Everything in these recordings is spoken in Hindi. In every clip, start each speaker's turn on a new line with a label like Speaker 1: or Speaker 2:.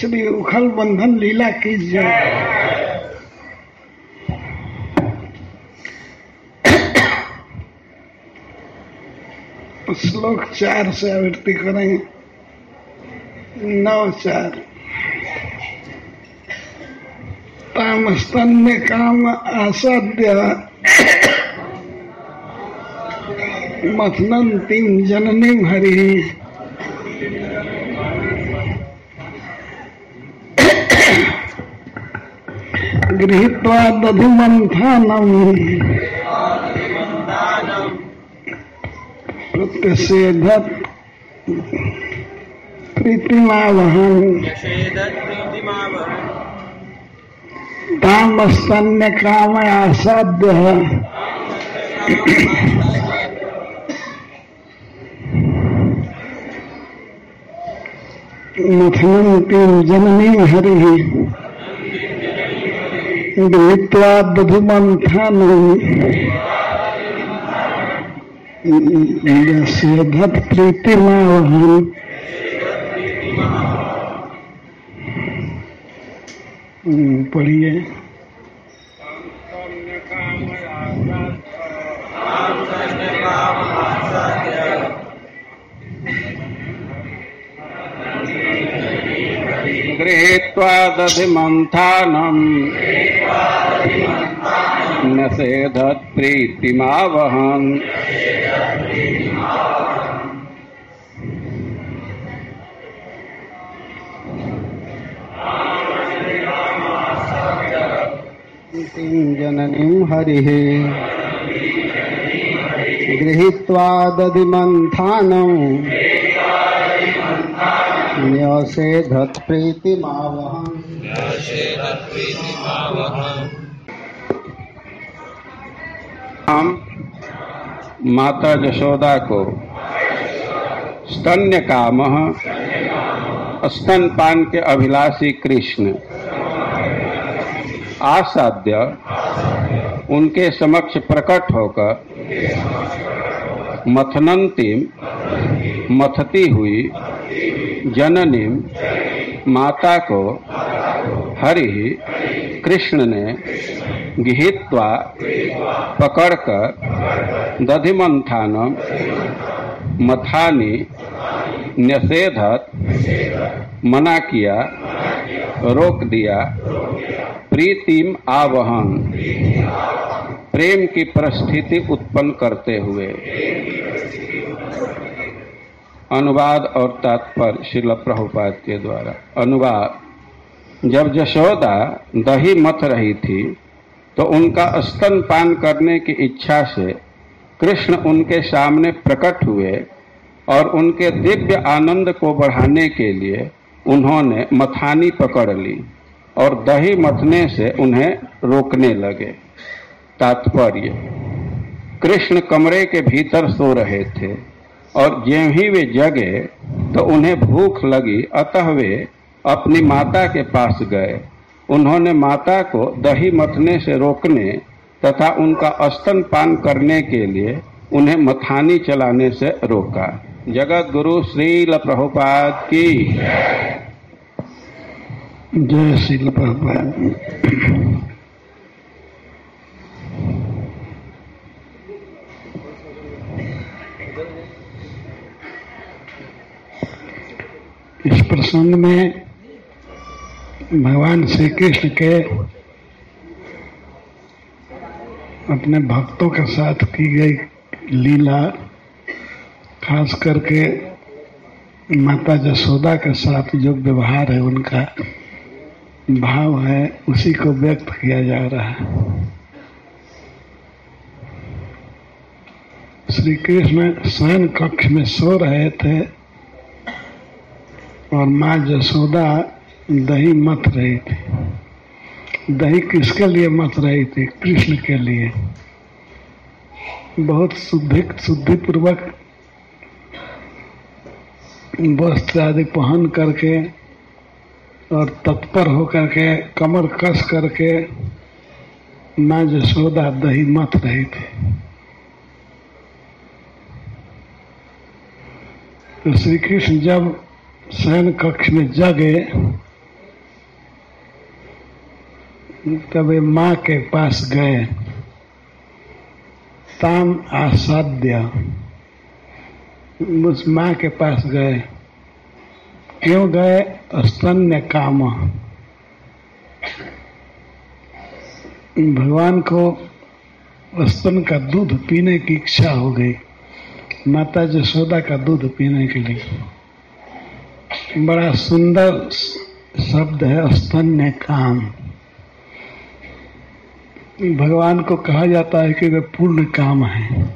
Speaker 1: श्री उखल बंधन लीला की जय। श्लोक चार से आवृत्ति करें। नौ चार। ताम स्तन्य काम आसाद्य मथनंतीम जननीम हरि। गृहीत्वा दधिमन्थानम् प्रत्यसेधत् प्रीतिमावहन्। तामस्तन्य कामयासाद्यः मथनन्तीं जननीं हरिः गृहीत्वा दधुमन्थानम् यस्यधत् प्रीतिमावहन्।
Speaker 2: गृहीत्वा दधिमन्थानम् न्यसेधत्प्रीतिमावहन् जननीं हरिः गृहीत्वा दधिमन्थानम् न्यसेधत्प्रीतिमावहन् हम माता जशोदा को स्तन्य काम स्तनपान के अभिलाषी कृष्ण आसाध्य उनके समक्ष प्रकट होकर मथनंतिम मथती हुई जननीम माता को हरि कृष्ण ने गृहीत्वा पकड़कर दधिमंथानम मथानी न्यसेधत मना किया, रोक दिया, प्रीतिम आवहन। प्रेम की परिस्थिति उत्पन्न करते हुए। अनुवाद और तात्पर्य शिल प्रभुपाद के द्वारा। अनुवाद। जब जशोदा दही मथ रही थी तो उनका स्तनपान करने की इच्छा से कृष्ण उनके सामने प्रकट हुए और उनके दिव्य आनंद को बढ़ाने के लिए उन्होंने मथानी पकड़ ली और दही मथने से उन्हें रोकने लगे। तात्पर्य। कृष्ण कमरे के भीतर सो रहे थे। और ज्यों ही वे जगे तो उन्हें भूख लगी, अतः वे अपनी माता के पास गए। उन्होंने माता को दही मथने से रोकने तथा उनका स्तन पान करने के लिए उन्हें मथानी चलाने से रोका। जगत गुरु श्रील प्रभुपाद की
Speaker 1: जय श्रील प्रभुपाद। इस प्रसंग में भगवान श्री कृष्ण के अपने भक्तों के साथ की गई लीला, खास करके माता जसोदा के साथ जो व्यवहार है, उनका भाव है, उसी को व्यक्त किया जा रहा है। श्री कृष्ण शयन कक्ष में सो रहे थे। और माँ जसोदा दही मत रही थी। दही किसके लिए मत रही थी? कृष्ण के लिए। बहुत शुद्धि शुद्धि पूर्वक वस्त्र आदि पहन करके और तत्पर होकर के, कमर कस करके माँ जसोदा दही मत रही थी। तो श्री कृष्ण जब शयन कक्ष में जगे, तब माँ के पास गए। ताम आसाध्य। उस माँ के पास गए। क्यों गए? स्तन्य काम। भगवान को स्तन का दूध पीने की इच्छा हो गई। माता जसोदा का दूध पीने के लिए। बड़ा सुंदर शब्द है स्तन्य काम। भगवान को कहा जाता है कि वे पूर्ण काम है।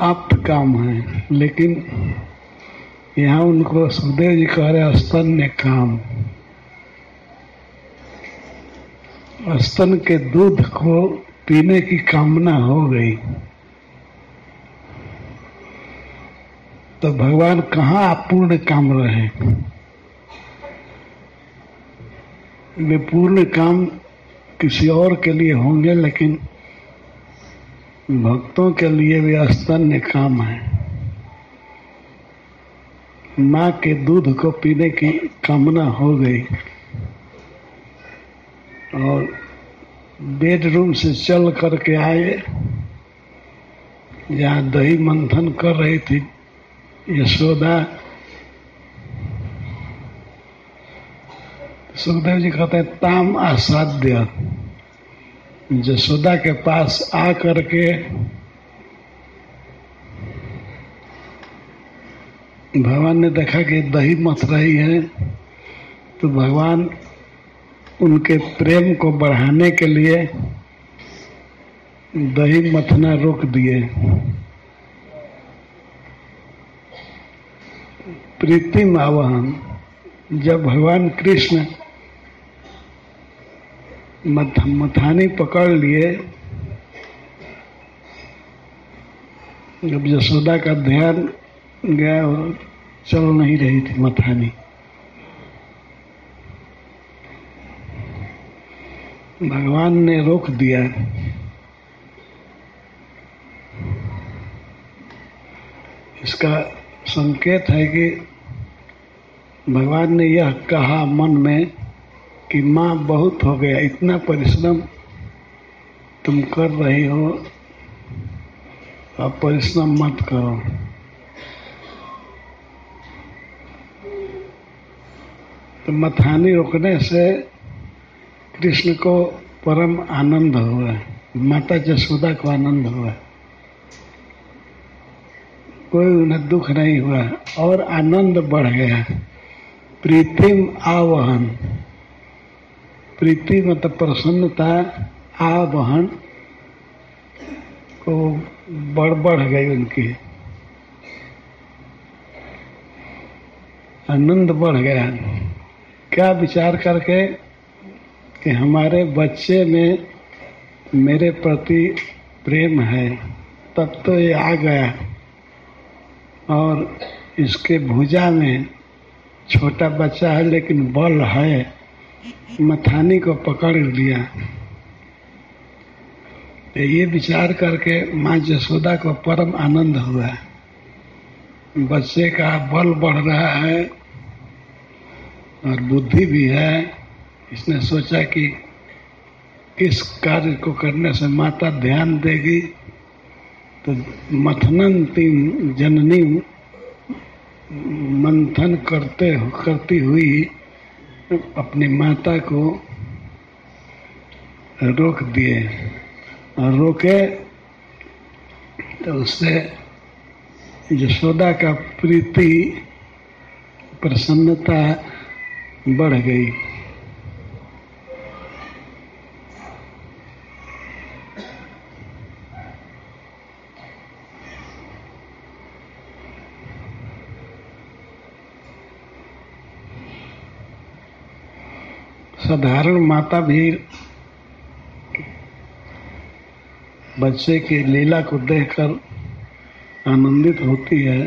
Speaker 1: आप्त काम है, लेकिन यहाँ उनको सुखदेव जी कह रहे स्तन्य काम। स्तन के दूध को पीने की कामना हो गई। तो भगवान कहाँ अपूर्ण काम रहे? वे पूर्ण काम किसी और के लिए होंगे, लेकिन भक्तों के लिए वे अस्तन्य काम है। माँ के दूध को पीने की कामना हो गई और बेडरूम से चल करके आए, जहाँ दही मंथन कर रही थी। यशोदा सुखदेव जी कहते हैं ताम असाध्य. जसोदा के पास आ करके भगवान ने देखा कि दही मथ रही है तो भगवान उनके प्रेम को बढ़ाने के लिए दही मथना रोक दिए। प्रीतिम आवाहन। जब भगवान कृष्ण मथ, मथानी पकड़ लिए जब यशोदा का ध्यान गया और चल नहीं रही थी मथानी। भगवान ने रोक दिया। इसका संकेत है कि भगवान ने यह कहा मन में कि माँ बहुत हो गया, इतना परिश्रम तुम कर रही हो, अब परिश्रम मत करो। तो मथानी रोकने से कृष्ण को परम आनंद हुआ, माता जसोदा को आनंद हुआ। कोई उन्हें दुख नहीं हुआ और आनंद बढ़ गया। प्रीतिम आवहन। प्रीति मतलब प्रसन्नता, आवहन को बढ़ बढ़ गई उनकी। आनंद बढ़ गया। क्या विचार करके कि हमारे बच्चे में मेरे प्रति प्रेम है, तब तो ये आ गया। और इसके भुजा में छोटा बच्चा है, लेकिन बल है। मथानी को पकड़ लिया। तो ये विचार करके माँ जसोदा को परम आनंद हुआ। बच्चे का बल बढ़ रहा है और बुद्धि भी है। इसने सोचा कि किस कार्य को करने से माता ध्यान देगी। तो मथनन तीन जननी मंथन करते करती हुई अपनी माता को रोक दिए। और रोके तो उससे यशोदा का प्रीति, प्रसन्नता बढ़ गई। साधारण माता भी बच्चे की लीला को देखकर आनंदित होती है,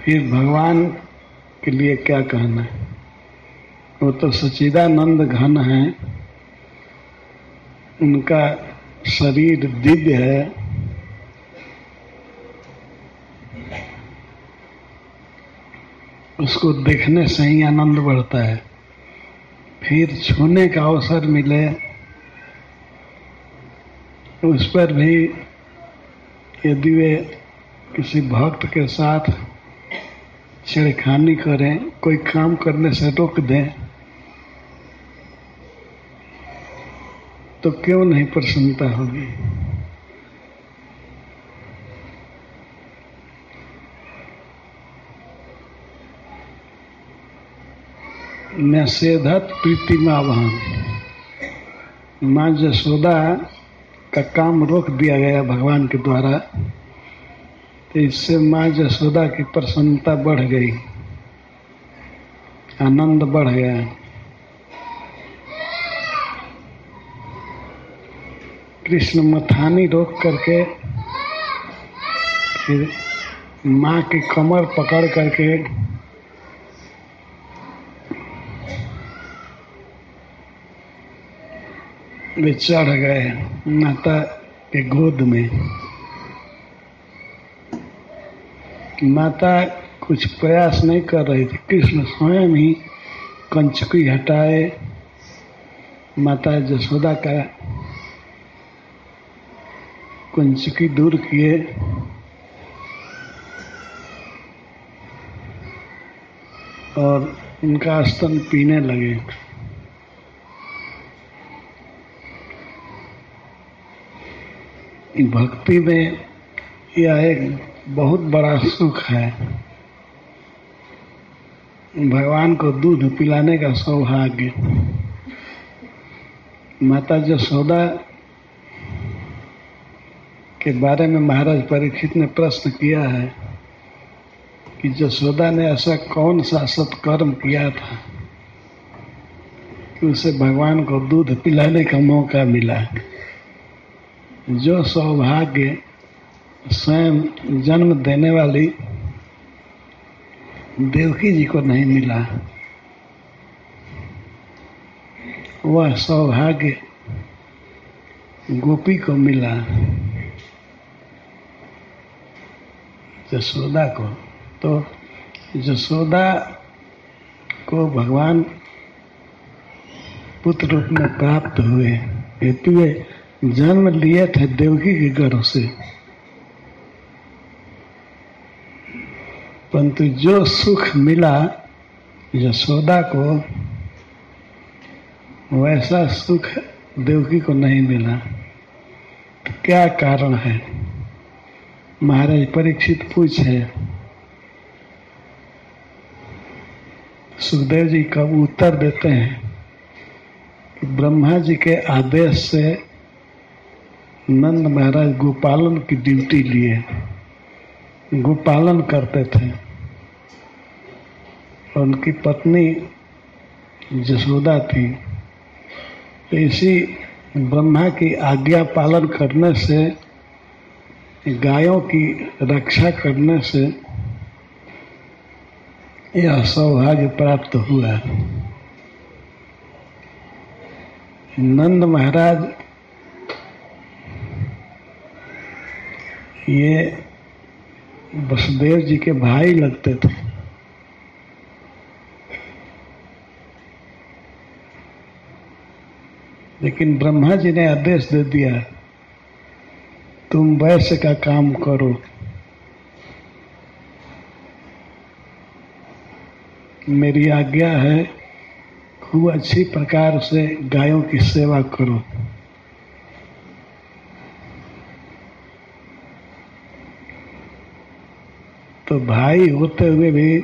Speaker 1: फिर भगवान के लिए क्या कहना है? वो तो सचिदानंद घन है। उनका शरीर दिव्य है। उसको देखने से ही आनंद बढ़ता है। फिर छूने का अवसर मिले, उस पर भी यदि वे किसी भक्त के साथ छेड़खानी करें, कोई काम करने से रोक दें तो क्यों नहीं प्रसन्नता होगी? निषेधत प्रीतिमा वहाँ माँ जसोदा का काम रोक दिया गया भगवान के द्वारा तो इससे माँ जसोदा की प्रसन्नता बढ़ गई, आनंद बढ़ गया। कृष्ण मथानी रोक करके, फिर माँ की कमर पकड़ करके वे चढ़ गए माता के गोद में। माता कुछ प्रयास नहीं कर रही थी। कृष्ण स्वयं ही कंचकी हटाए। माता जसोदा का कंचकी दूर किए। और उनका स्तन पीने लगे। भक्ति में यह एक बहुत बड़ा सुख है। भगवान को दूध पिलाने का सौभाग्य। माता जसोदा के बारे में महाराज परीक्षित ने प्रश्न किया है कि जसोदा ने ऐसा कौन सा सत्कर्म किया था कि उसे भगवान को दूध पिलाने का मौका मिला। जो सौभाग्य स्वयं जन्म देने वाली देवकी जी को नहीं मिला, वह सौभाग्य गोपी को मिला, जसोदा को। तो जसोदा को भगवान पुत्र रूप में प्राप्त हुए, हेतु जन्म लिए थे देवकी के गर्भ से। परंतु जो सुख मिला यशोदा को, वैसा सुख देवकी को नहीं मिला। तो क्या कारण है? महाराज परीक्षित पूछे। सुखदेव जी कब उत्तर देते हैं ब्रह्मा जी के आदेश से नंद महाराज गोपालन की ड्यूटी लिए, गोपालन करते थे। उनकी पत्नी जसोदा थी। इसी ब्रह्मा की आज्ञा पालन करने से, गायों की रक्षा करने से यह सौभाग्य प्राप्त हुआ। नंद महाराज ये वसुदेव जी के भाई लगते थे। लेकिन ब्रह्मा जी ने आदेश दे दिया, तुम वैश्य का काम करो। मेरी आज्ञा है, खूब अच्छी प्रकार से गायों की सेवा करो। तो भाई होते हुए भी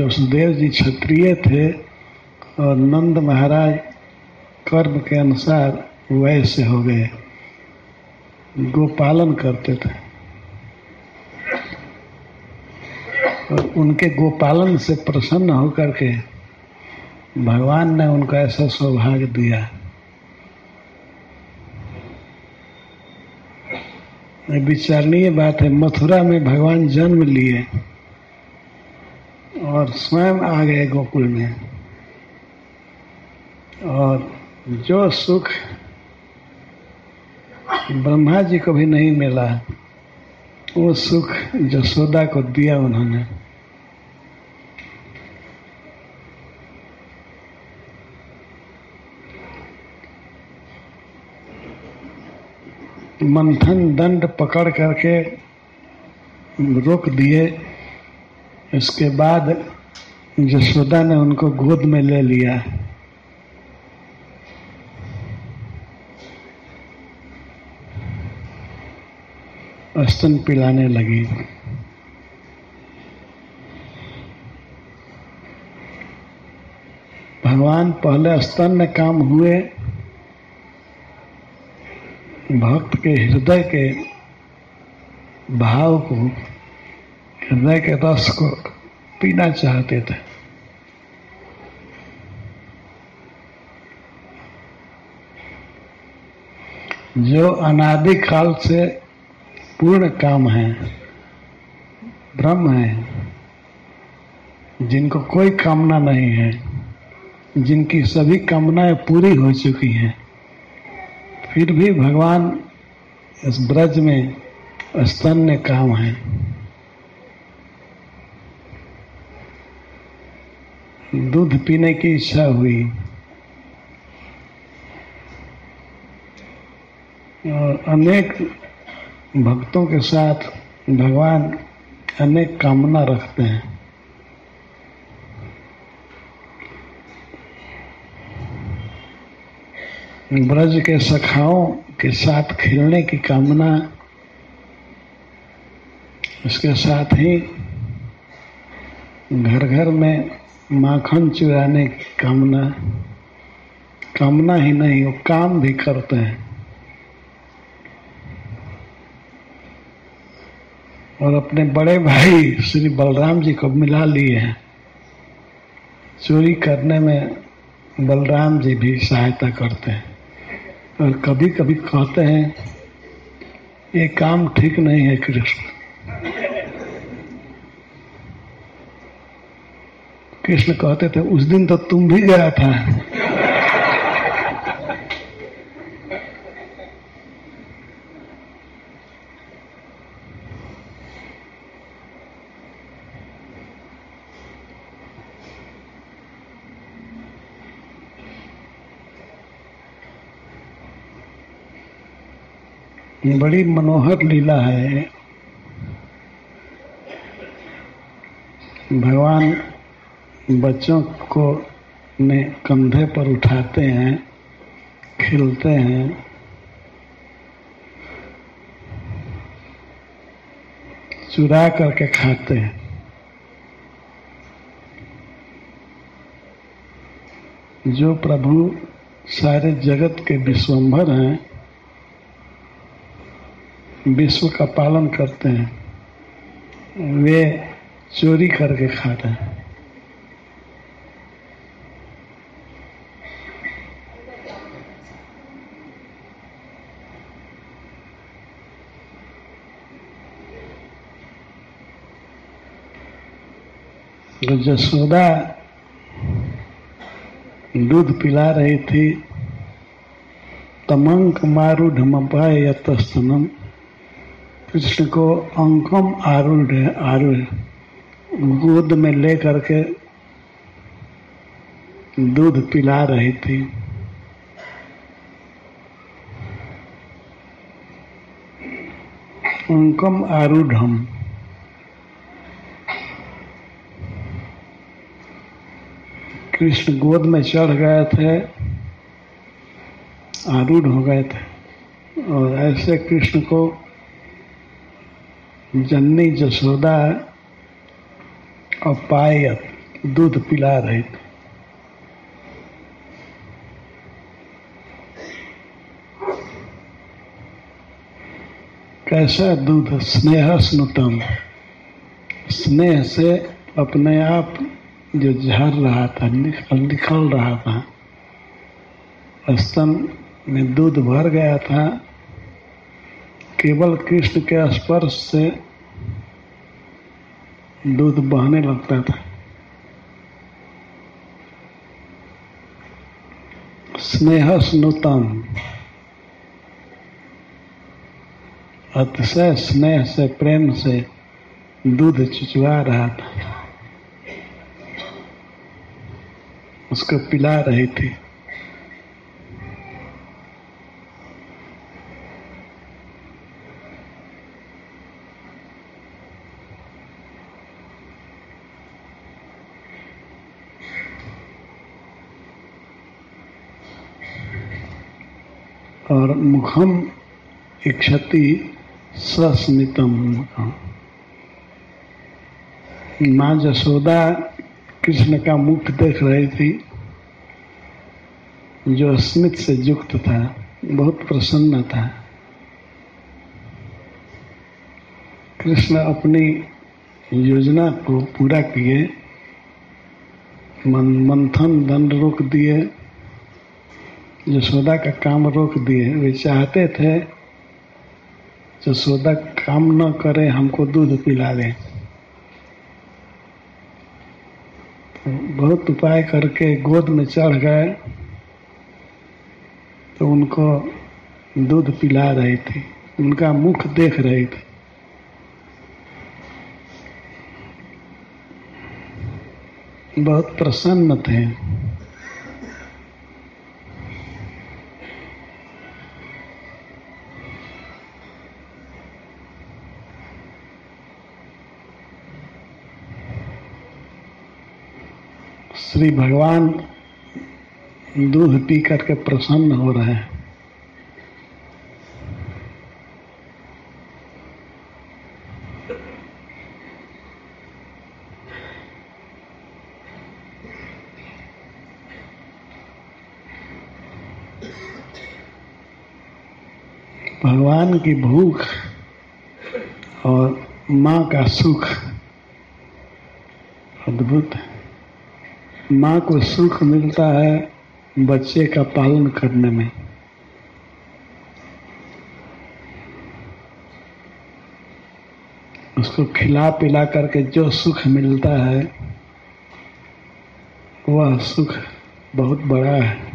Speaker 1: वसुदेव जी क्षत्रिय थे और नंद महाराज कर्म के अनुसार वैसे हो गए, गोपालन करते थे। और उनके गोपालन से प्रसन्न होकर के भगवान ने उनको ऐसा सौभाग्य दिया। विचारणीय बात है, मथुरा में भगवान जन्म लिए और स्वयं आ गए गोकुल में। और जो सुख ब्रह्मा जी को भी नहीं मिला, वो सुख जसोदा को दिया उन्होंने। मंथन दंड पकड़ करके रोक दिए। इसके बाद जसोदा ने उनको गोद में ले लिया। स्तन पिलाने लगी। भगवान पहले स्तन में काम हुए। भक्त के हृदय के भाव को, हृदय के रस को पीना चाहते थे। जो अनादि काल से पूर्ण काम है, ब्रह्म है, जिनको कोई कामना नहीं है, जिनकी सभी कामनाएँ पूरी हो चुकी हैं फिर भी भगवान इस ब्रज में स्तन्य काम है। दूध पीने की इच्छा हुई। और अनेक भक्तों के साथ भगवान अनेक कामना रखते हैं। ब्रज के सखाओं के साथ खेलने की कामना इसके साथ ही घर घर में माखन चुराने की कामना कामना ही नहीं, वो काम भी करते हैं। और अपने बड़े भाई श्री बलराम जी को मिला लिए हैं। चोरी करने में बलराम जी भी सहायता करते हैं। और कभी कभी कहते हैं, ये काम ठीक नहीं है, कृष्ण। कृष्ण कहते थे, उस दिन तो तुम भी गया था। बड़ी मनोहर लीला है। भगवान बच्चों को ने कंधे पर उठाते हैं, खिलते हैं। चुरा करके खाते हैं। जो प्रभु सारे जगत के विश्वंभर हैं विश्व का पालन करते हैं। वे चोरी करके खाते हैं। तो जसोदा दूध पिला रही थी तमंक मारूढ़ मपाय यतस्तनम। कृष्ण को अंकम आरूढ़ आरूढ़ गोद में ले करके दूध पिला रही थी। अंकम आरूढ़म। कृष्ण गोद में चढ़ गए थे, आरूढ़ हो गए थे। और ऐसे कृष्ण को जननी जसोदा और पायत दूध पिला रहे थे। कैसा दूध? स्नेह स्नुतम। स्नेह से अपने आप जो झर रहा था निकल निकल रहा था स्तन में दूध भर गया था केवल कृष्ण के स्पर्श से दूध बहने लगता था। स्नेह स्नुतम। अतिशय स्नेह से, प्रेम से दूध चुचवा रहा था। उसको पिला रही थी। और मुखम इक्षति सस्मितम माँ जसोदा कृष्ण का मुख देख रही थी जो स्मित से युक्त था बहुत प्रसन्न था। कृष्ण अपनी योजना को पूरा किए मन, मंथन दंड रोक दिए यशोदा का काम रोक दिए वे चाहते थे यशोदा काम न करे, हमको दूध पिला दें। तो बहुत उपाय करके गोद में चढ़ गए तो उनको दूध पिला रही थी। उनका मुख देख रही थी। बहुत प्रसन्न थे। श्री भगवान दूध पी करके प्रसन्न हो रहे हैं। भगवान की भूख और माँ का सुख अद्भुत है। माँ को सुख मिलता है बच्चे का पालन करने में। उसको खिला पिला करके जो सुख मिलता है, वह सुख बहुत बड़ा है।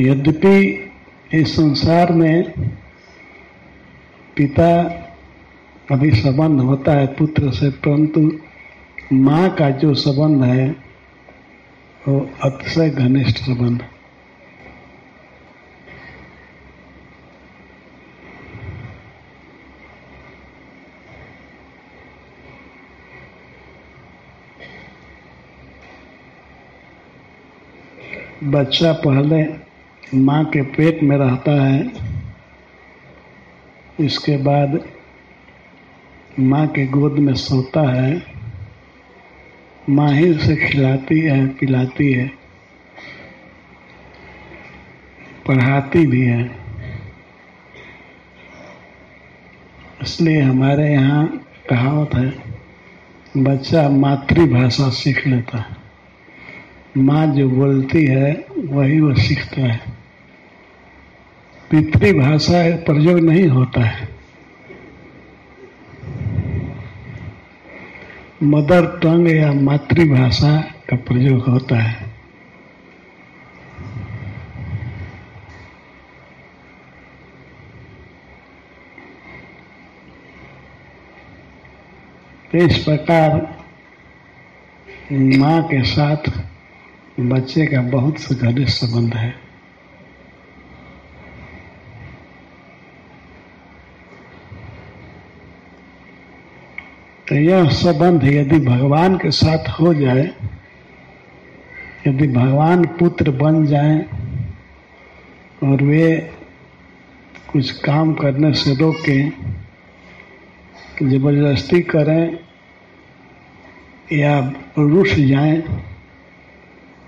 Speaker 1: यद्यपि इस संसार में पिता अभी संबंध होता है, पुत्र से, परंतु माँ का जो संबंध है, वो अतिशय घनिष्ठ संबंध बच्चा पहले माँ के पेट में रहता है, इसके बाद माँ के गोद में सोता है, माँ ही उसे खिलाती है, पिलाती है, पढ़ाती भी है। इसलिए हमारे यहाँ कहावत है, बच्चा मातृभाषा सीख लेता है। माँ जो बोलती है, वही वो सीखता है। पितृभाषा प्रयोग नहीं होता है। मदर टंग या मातृभाषा का प्रयोग होता है। तो इस प्रकार माँ के साथ बच्चे का बहुत से घनिष्ठ संबंध है। तो यह संबंध यदि भगवान के साथ हो जाए, यदि भगवान पुत्र बन जाए और वे कुछ काम करने से रोकें ज़बरदस्ती करें या रुठ जाएँ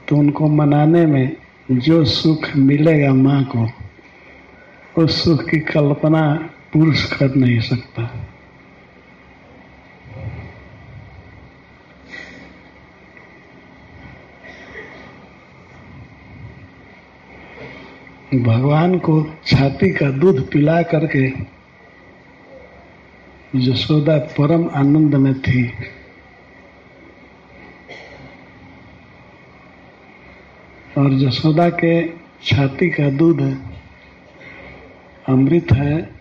Speaker 1: तो उनको मनाने में जो सुख मिलेगा माँ को, उस सुख की कल्पना पुरुष कर नहीं सकता। भगवान को छाती का दूध पिला करके यशोदा परम आनंद में थी, और यशोदा के छाती का दूध अमृत है,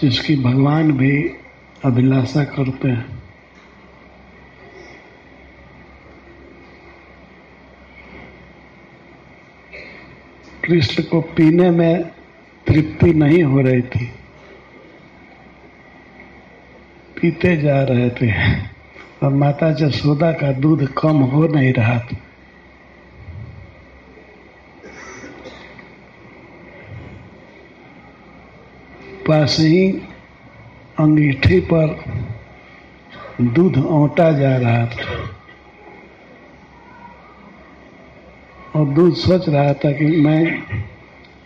Speaker 1: जिसकी भगवान भी अभिलाषा करते हैं। कृष्ण को पीने में तृप्ति नहीं हो रही थी। पीते जा रहे थे। और माता जसोदा का दूध कम हो नहीं रहा था। पास ही अंगीठी पर दूध औटा जा रहा था। और दूध सोच रहा था कि मैं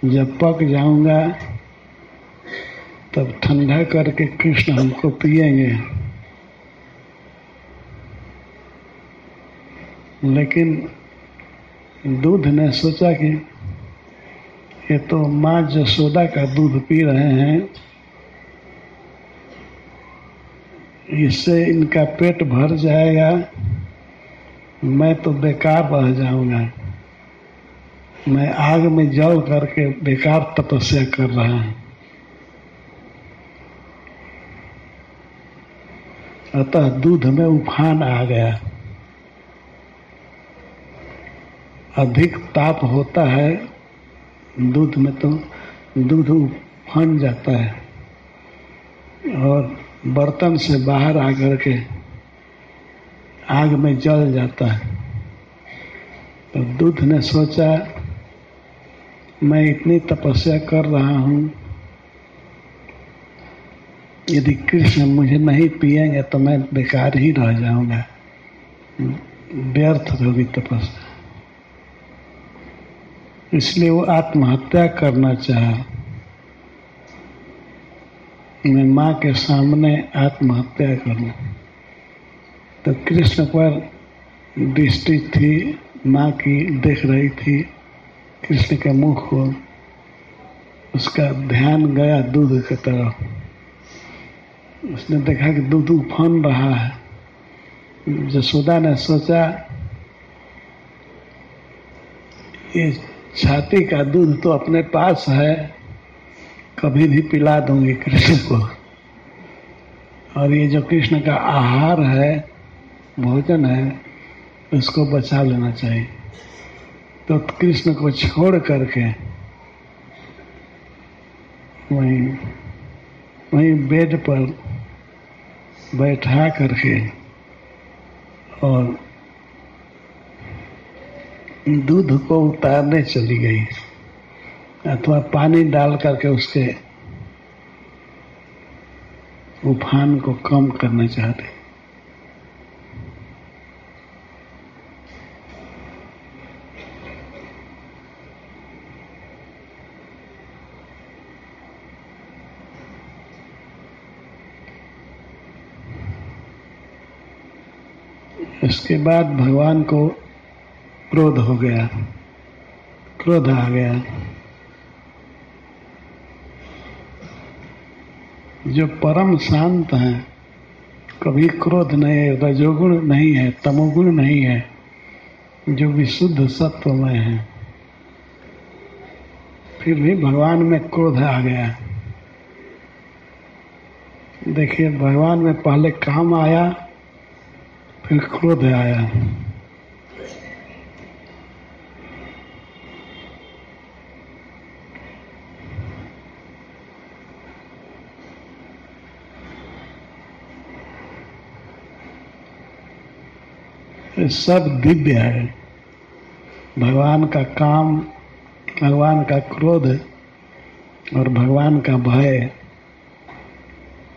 Speaker 1: जब पक जाऊँगा, तब ठंडा करके कृष्ण हमको पिएँगे लेकिन दूध ने सोचा कि ये तो माँ जसोदा का दूध पी रहे हैं। इससे इनका पेट भर जाएगा, मैं तो बेकार रह जाऊँगा। मैं आग में जल करके बेकार तपस्या कर रहा हूँ। अतः दूध में उफान आ गया। अधिक ताप होता है, दूध में तो दूध उफन जाता है और बर्तन से बाहर आकर के आग में जल जाता है। तो दूध ने सोचा मैं इतनी तपस्या कर रहा हूँ। यदि कृष्ण मुझे नहीं पिएँगे तो मैं बेकार ही रह जाऊँगा। व्यर्थ होगी तपस्या। इसलिए वो आत्महत्या करना चाहा। मैं माँ के सामने आत्महत्या करूँ। तो कृष्ण पर दृष्टि थी, माँ की देख रही थी। कृष्ण के मुख को उसका ध्यान गया दूध की तरफ़। उसने देखा कि दूध उफन रहा है। जसोदा ने सोचा, ये छाती का दूध तो अपने पास है, कभी भी पिला दूँगी कृष्ण को। और ये जो कृष्ण का आहार है, भोजन है, उसको बचा लेना चाहिए। तो कृष्ण को छोड़ करके वहीं वहीं बेड पर बैठा करके और दूध को उतारने चली गई, अथवा पानी डाल करके उसके उफान को कम करना चाहते। इसके बाद भगवान को क्रोध हो गया। क्रोध आ गया। जो परम शांत है, कभी क्रोध नहीं है, रजोगुण नहीं है, तमोगुण नहीं है, जो विशुद्ध सत्व में है, फिर भी भगवान में क्रोध आ गया। देखिए, भगवान में पहले काम आया फिर क्रोध आया सब दिव्य है। भगवान का काम, भगवान का क्रोध और भगवान का भय,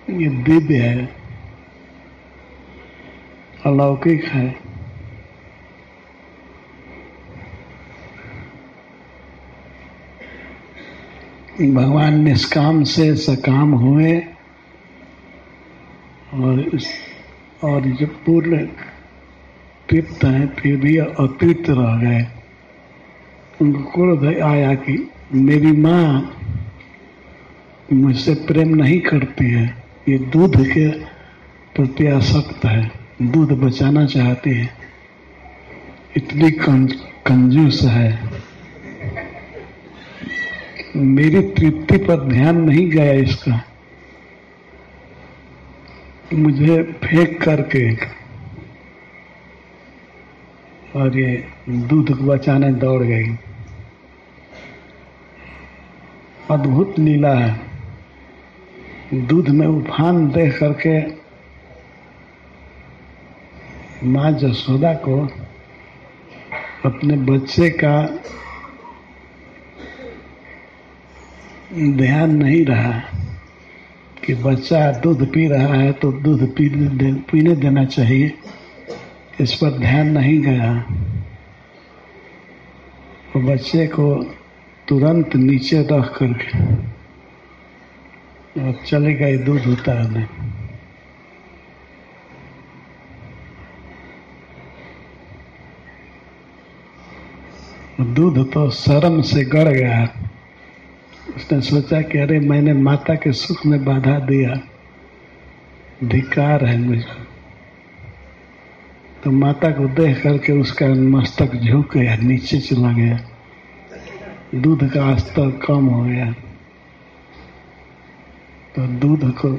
Speaker 1: ये दिव्य है। अलौकिक है। भगवान निष्काम से सकाम हुए और इस और जो पूर्ण तृप्त हैं फिर भी अतृप्त रह गए। उनको क्रोध आया कि मेरी माँ मुझसे प्रेम नहीं करती है। ये दूध के प्रति आसक्त है। दूध बचाना चाहती है, इतनी कंजूस है। मेरी तृप्ति पर ध्यान नहीं गया इसका। मुझे फेंक करके और ये दूध को बचाने दौड़ गई। अद्भुत लीला है। दूध में उफान देख करके माँ जसोदा को अपने बच्चे का ध्यान नहीं रहा कि बच्चा दूध पी रहा है तो दूध पी दे, पीने देना चाहिए। इस पर ध्यान नहीं गया। तो बच्चे को तुरंत नीचे रख करके और चले गए दूध उतारने। दूध तो शर्म से गड़ गया। उसने सोचा कि अरे मैंने माता के सुख में बाधा दिया। धिकार है मुझे। तो माता को देख करके उसका मस्तक झुक गया, नीचे चला गया। दूध का स्तर कम हो गया। तो दूध को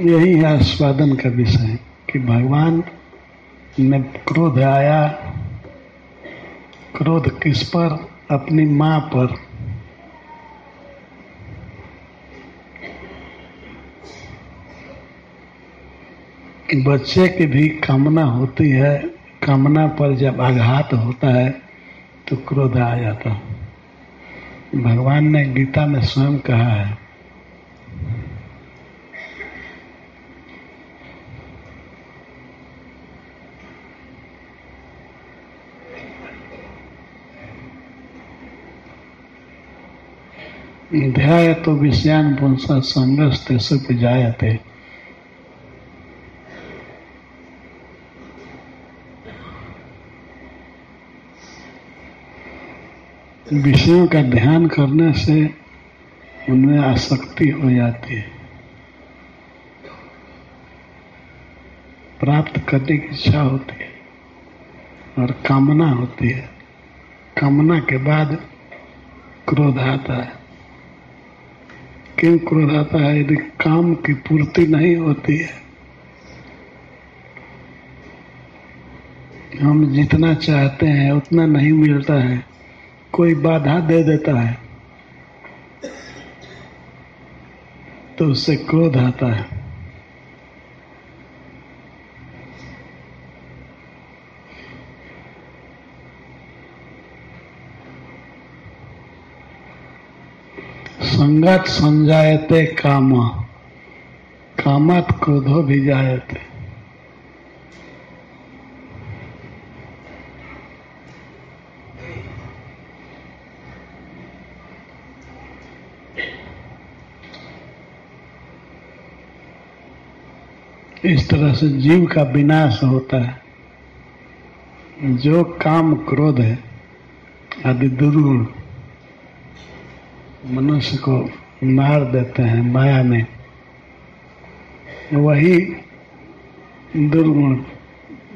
Speaker 1: यही है आस्वादन का विषय, कि भगवान में क्रोध आया। क्रोध किस पर? अपनी माँ पर। बच्चे की भी कामना होती है, कामना पर जब आघात होता है तो क्रोध आ जाता। भगवान ने गीता में स्वयं कहा है ध्याय तो विषयान पुंस संगस्ते सुख जायते। विषयों का ध्यान करने से उनमें आसक्ति हो जाती है। प्राप्त करने की इच्छा होती है और कामना होती है। कामना के बाद क्रोध आता है। क्यों क्रोध आता है? यदि काम की पूर्ति नहीं होती है, हम जितना चाहते हैं, उतना नहीं मिलता है। कोई बाधा दे देता है तो उससे क्रोध आता है। संगत संजायते काम। कामत क्रोधो भी जायते। इस तरह से जीव का विनाश होता है। जो काम क्रोध है, आदि दुर्गुण मनुष्य को मार देते हैं माया में। वही दुर्गुण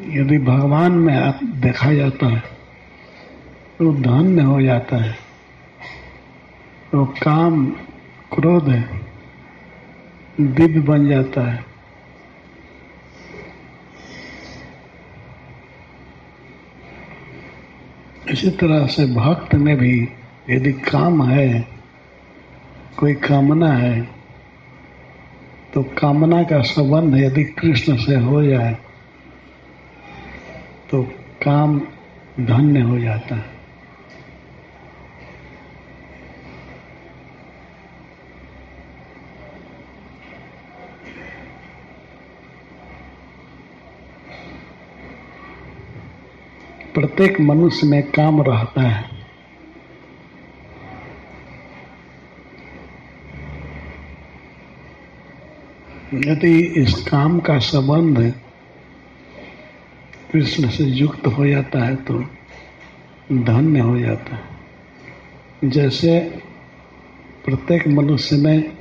Speaker 1: यदि भगवान में देखा जाता है तो धन्य हो जाता है। तो काम क्रोध है दिव्य बन जाता है। इसी तरह से भक्त में भी यदि काम है कोई कामना है तो कामना का संबंध यदि कृष्ण से हो जाए तो काम धन्य हो जाता है। प्रत्येक मनुष्य में काम रहता है। यदि इस काम का संबंध कृष्ण से युक्त हो जाता है तो धन्य हो जाता है। जैसे प्रत्येक मनुष्य में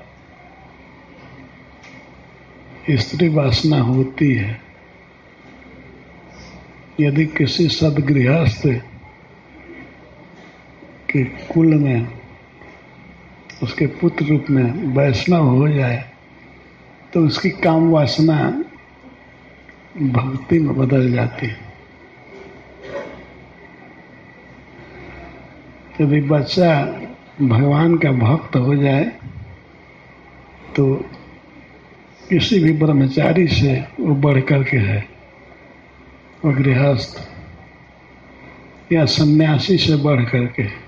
Speaker 1: स्त्री वासना होती है, यदि किसी सदगृहस्थ के कुल में उसके पुत्र रूप में वैष्णव हो जाए तो उसकी काम वासना भक्ति में बदल जाती है। यदि बच्चा भगवान का भक्त हो जाए तो किसी भी ब्रह्मचारी से वो बढ़ करके है वो गृहस्थ या सन्यासी से बढ़ करके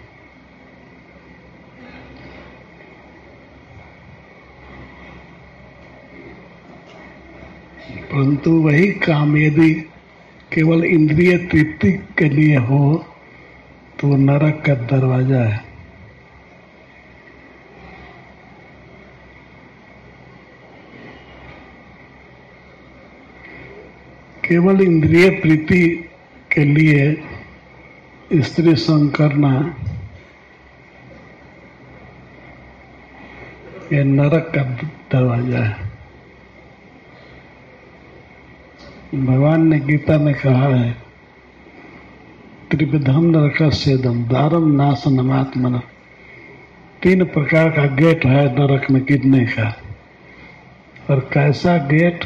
Speaker 1: परंतु वही काम यदि केवल इंद्रिय तृप्ति के लिए हो तो नरक का दरवाज़ा है। केवल इंद्रिय प्रीति के लिए स्त्री संग करना यह नरक का दरवाज़ा है। भगवान ने गीता में कहा है, त्रिविधम नरक से दम, दारम नाश नमात्मन तीन प्रकार का गेट है नरक में गिरने का। और कैसा गेट?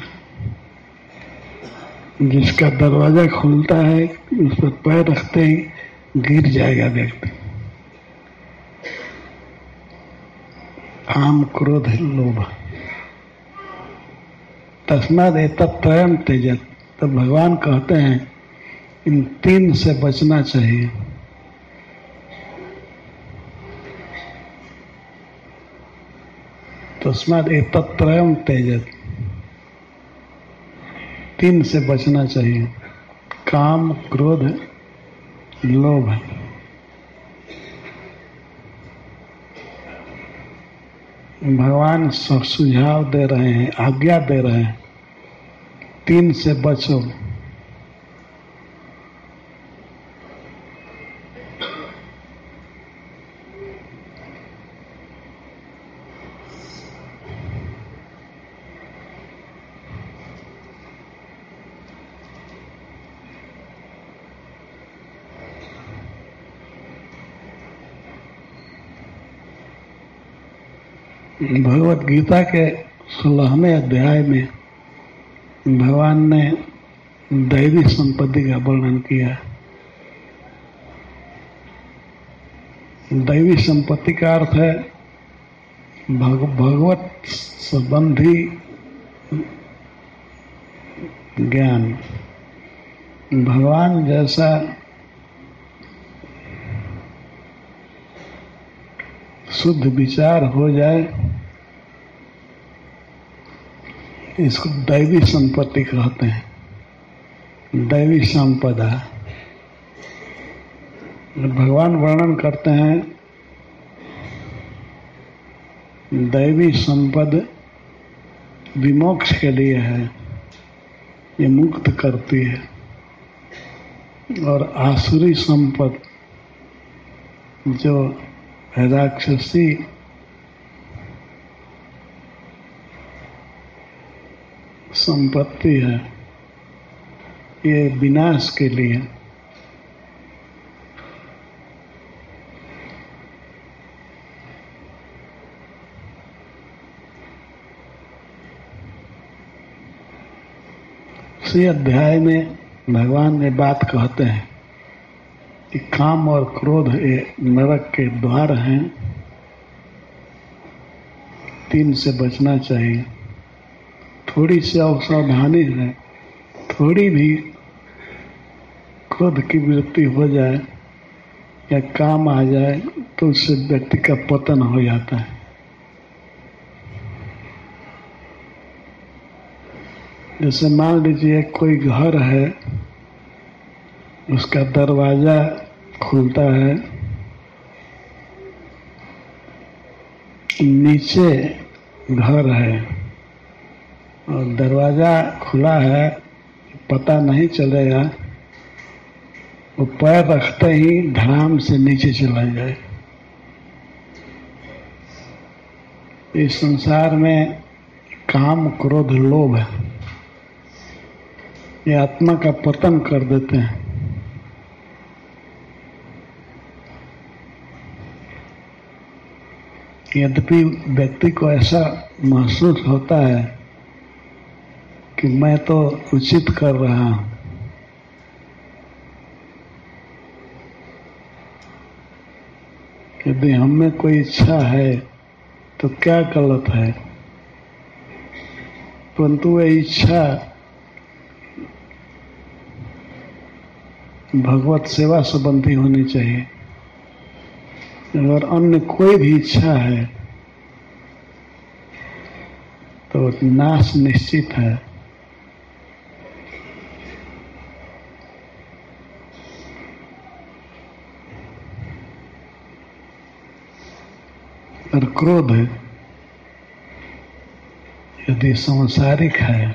Speaker 1: जिसका दरवाज़ा खुलता है, उस पर पैर रखते ही, गिर जाएगा व्यक्ति। आम क्रोध लोभ। तस्माद एतत्रयम तेजत तो भगवान कहते हैं, इन तीन से बचना चाहिए। तस्माद एतत्रयम तेजत। तीन से बचना चाहिए। काम, क्रोध, लोभ। भगवान सुझाव दे रहे हैं, आज्ञा दे रहे हैं। तीन से बचो। भगवत गीता के सोलहवें अध्याय में भगवान ने दैवी संपत्ति का वर्णन किया। दैवी संपत्ति का अर्थ है भग, भगवत संबंधी ज्ञान। भगवान जैसा शुद्ध विचार हो जाए इसको दैवी संपत्ति कहते हैं। दैवी संपदा। भगवान वर्णन करते हैं, दैवी संपद विमोक्ष के लिए है। ये मुक्त करती है। और आसुरी संपद जो राक्षसी संपत्ति है, ये विनाश के लिए। इसी अध्याय में भगवान ने बात कहते हैं कि काम और क्रोध ये नरक के द्वार हैं, तीन से बचना चाहिए। थोड़ी सी अवसावधानी है, थोड़ी भी क्रोध की वृत्ति हो जाए या काम आ जाए तो उससे व्यक्ति का पतन हो जाता है। जैसे मान लीजिए कोई घर है, उसका दरवाज़ा खुलता है, नीचे घर है। और दरवाज़ा खुला है, पता नहीं चलेगा वो पैर रखते ही धाम से नीचे चला जाए इस संसार में काम, क्रोध, लोभ है। ये आत्मा का पतन कर देते हैं। यद्यपि व्यक्ति को ऐसा महसूस होता है कि मैं तो उचित कर रहा हूँ। यदि हम कोई इच्छा है तो क्या गलत है? परंतु वह इच्छा भगवत सेवा संबंधी होनी चाहिए। अगर अन्य कोई भी इच्छा है तो नाश निश्चित है। और क्रोध यदि सांसारिक है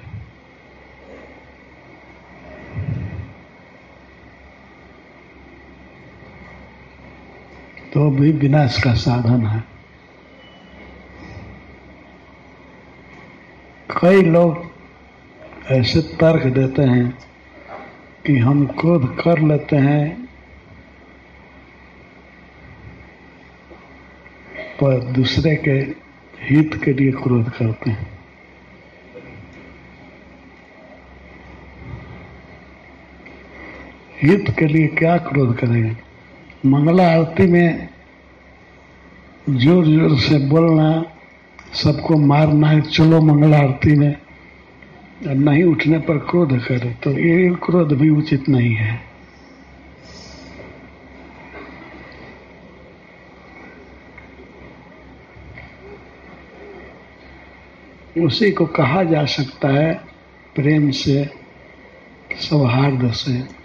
Speaker 1: तो भी विनाश का साधन है। कई लोग ऐसे तर्क देते हैं कि हम क्रोध कर लेते हैं पर दूसरे के हित के लिए क्रोध करते हैं। हित के लिए क्या क्रोध करेंगे? मंगला आरती में ज़ोर ज़ोर से बोलना, सबको मारना है, चलो मंगला आरती में। नहीं उठने पर क्रोध करे तो ये क्रोध भी उचित नहीं है। उसी को कहा जा सकता है प्रेम से, सौहार्द से।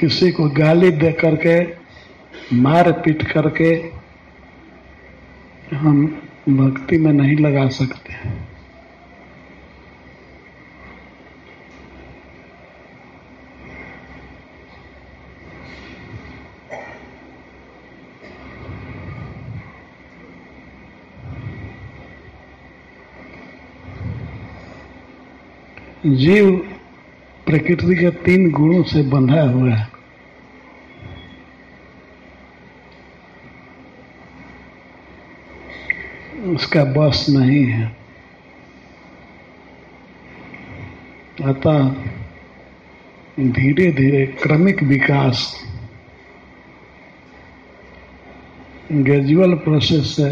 Speaker 1: किसी को गाली दे करके, मार पीट करके हम भक्ति में नहीं लगा सकते। जीव प्रकृति के तीन गुणों से बंधा हुआ है। उसका बस नहीं है। अतः धीरे धीरे क्रमिक विकास ग्रेजुअल प्रोसेस से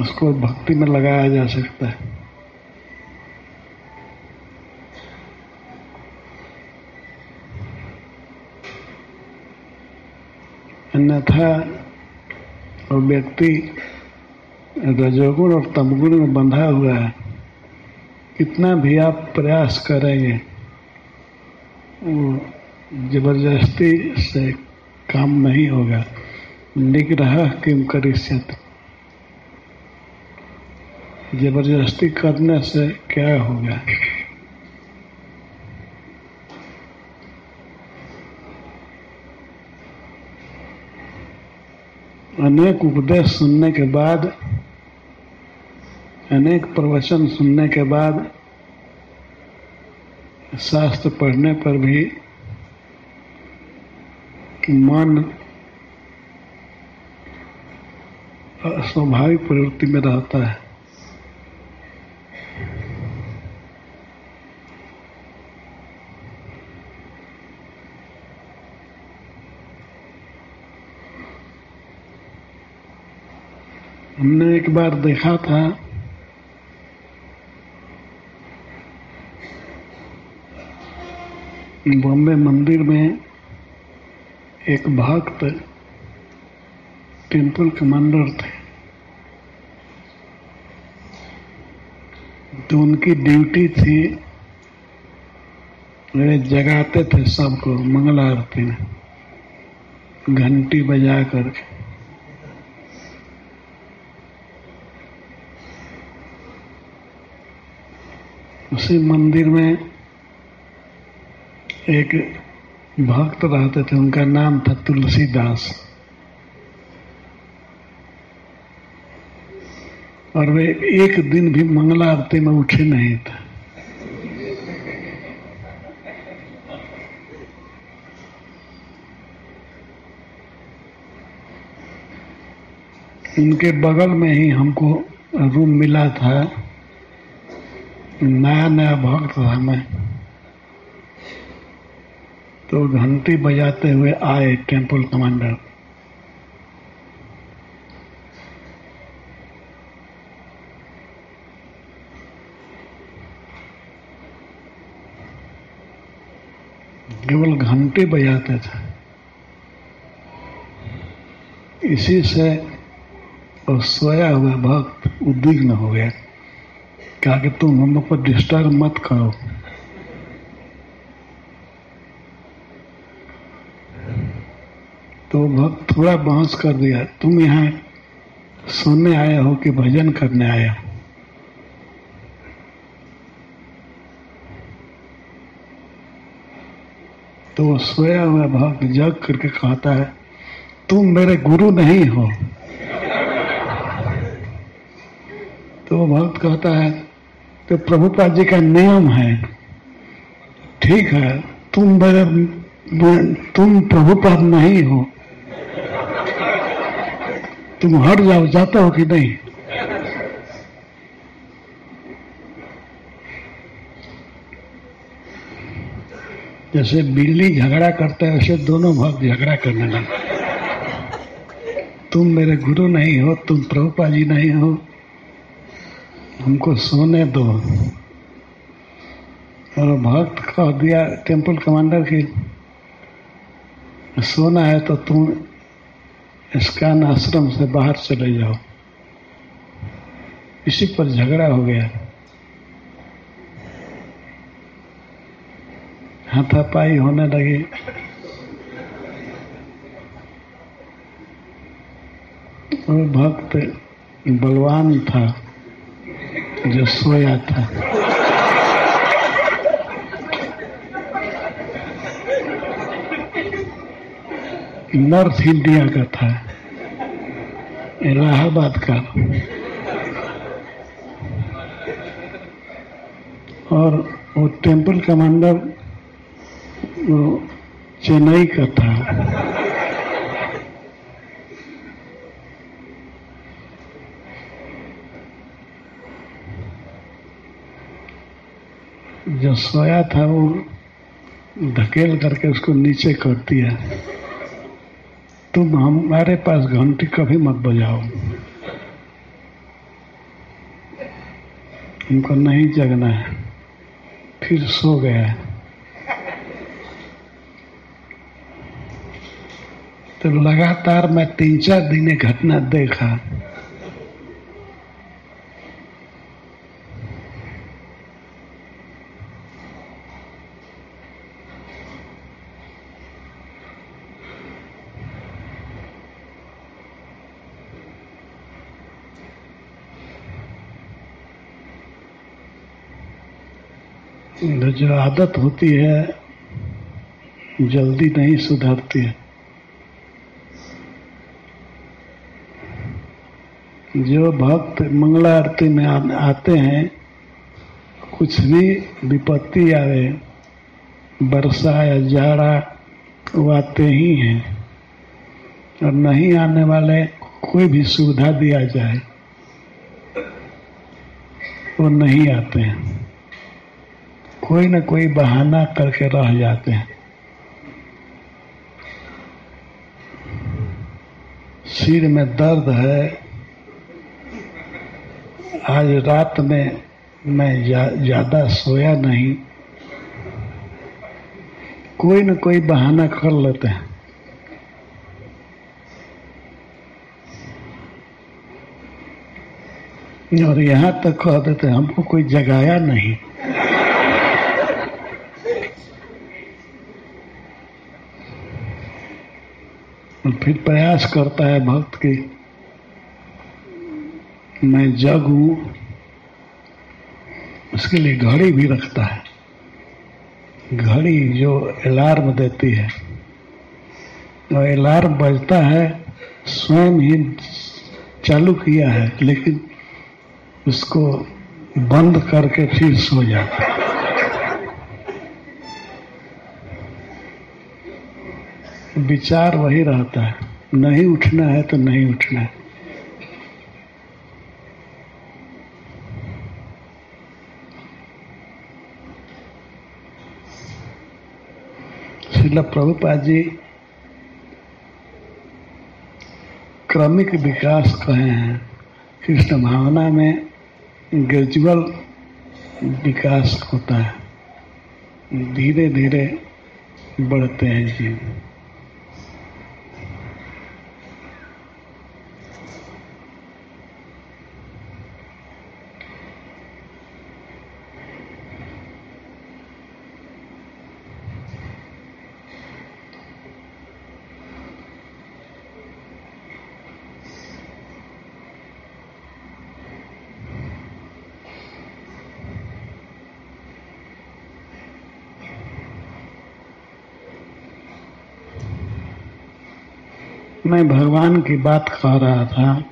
Speaker 1: उसको भक्ति में लगाया जा सकता है। अन्यथा और व्यक्ति रजोगुण और तमगुण में बंधा हुआ है। कितना भी आप प्रयास करेंगे, वो ज़बरदस्ती से काम नहीं होगा। निग्रह किम करिष्यत। ज़बरदस्ती करने से क्या होगा? अनेक उपदेश सुनने के बाद, अनेक प्रवचन सुनने के बाद, शास्त्र पढ़ने पर भी मन स्वाभाविक प्रवृत्ति में रहता है। हमने एक बार देखा था। बॉम्बे मंदिर में एक भक्त टेंपल कमांडर थे। तो उनकी ड्यूटी थी वे जगाते थे सबको, मंगला आरती में। घंटी बजा करके उसी मंदिर में एक भक्त रहते थे, उनका नाम था तुलसीदास। और वे एक दिन भी मंगला आरती में उठे नहीं थे। उनके बगल में ही हमको रूम मिला था। नया नया भक्त था मैं तो घंटी बजाते हुए आए टेंपल कमांडर। केवल घंटी बजाते थे। इसी से और सोया हुआ भक्त उद्विग्न हो गया। कहा कि तुम हम लोग पर डिस्टर्ब मत करो। तो थोड़ा बहस कर दिया, तुम यहाँ सुनने आए हो कि भजन करने आए हो? तो वो सोया हुआ भक्त जग करके कहता है, तुम मेरे गुरु नहीं हो। तो भक्त कहता है तो प्रभुपाद जी का नियम है, ठीक है, तुम मेरे तुम प्रभुपाद नहीं हो। तुम हट जाओ, जाता हो कि नहीं? जैसे बिल्ली झगड़ा करता है, वैसे दोनों भक्त झगड़ा करने लगे। तुम मेरे गुरु नहीं हो, तुम प्रभुपा जी नहीं हो। हमको सोने दो। और भक्त कह दिया टेंपल कमांडर की, सोना है तो तुम इसकान आश्रम से बाहर चले जाओ। इसी पर झगड़ा हो गया। हाथापाई होने लगी। वो भक्त बलवान था। जो सोया था। नॉर्थ इंडिया का था। इलाहाबाद का। और वो टेंपल कमांडर वो चेन्नई का था। जो सोया था, वो धकेल करके उसको नीचे कर दिया। तुम हमारे पास घंटी कभी मत बजाओ। उनको नहीं जगना है। फिर सो गया। तो लगातार मैं तीन चार दिन घटना देखा। जो आदत होती है, जल्दी नहीं सुधरती है। जो भक्त मंगला आरती में आते हैं, कुछ भी विपत्ति आवे वर्षा या जाड़ा, वो आते ही हैं। और नहीं आने वाले, कोई भी सुविधा दिया जाए, वो नहीं आते हैं। कोई ना कोई बहाना करके रह जाते हैं। सिर में दर्द है। आज रात में मैं ज़्यादा सोया नहीं। कोई न कोई बहाना कर लेते हैं। और यहाँ तक कह देते हमको कोई जगाया नहीं। फिर प्रयास करता है भक्त के, मैं जग हूँ, उसके लिए घड़ी भी रखता है। घड़ी जो अलार्म देती है और अलार्म बजता है, स्वयं ही चालू किया है, लेकिन उसको बंद करके फिर सो जाता है। विचार वही रहता है। नहीं उठना है तो नहीं उठना है। श्रील प्रभुपाद जी क्रमिक विकास कहे हैं। कृष्ण भावना में ग्रेजुअल विकास होता है। धीरे धीरे बढ़ते हैं जीव मैं भगवान की बात कह रहा था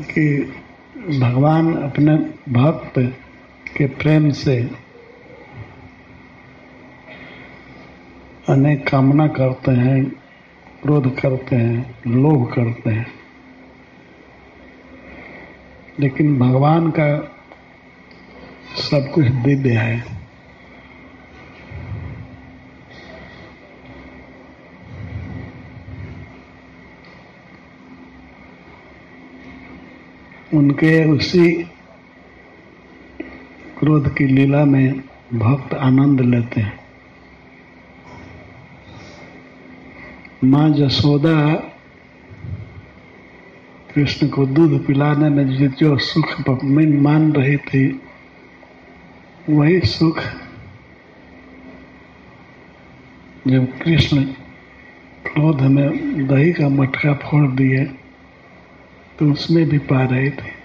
Speaker 1: कि भगवान अपने भक्त के प्रेम से अनेक कामना करते हैं, क्रोध करते हैं, लोभ करते हैं। लेकिन भगवान का सब कुछ दिव्य है। उनके उसी क्रोध की लीला में भक्त आनंद लेते हैं। माँ जसोदा कृष्ण को दूध पिलाने में जो सुख मान रही थी, वही सुख जब कृष्ण क्रोध में दही का मटका फोड़ दिए तो उसमें भी पा रहे थे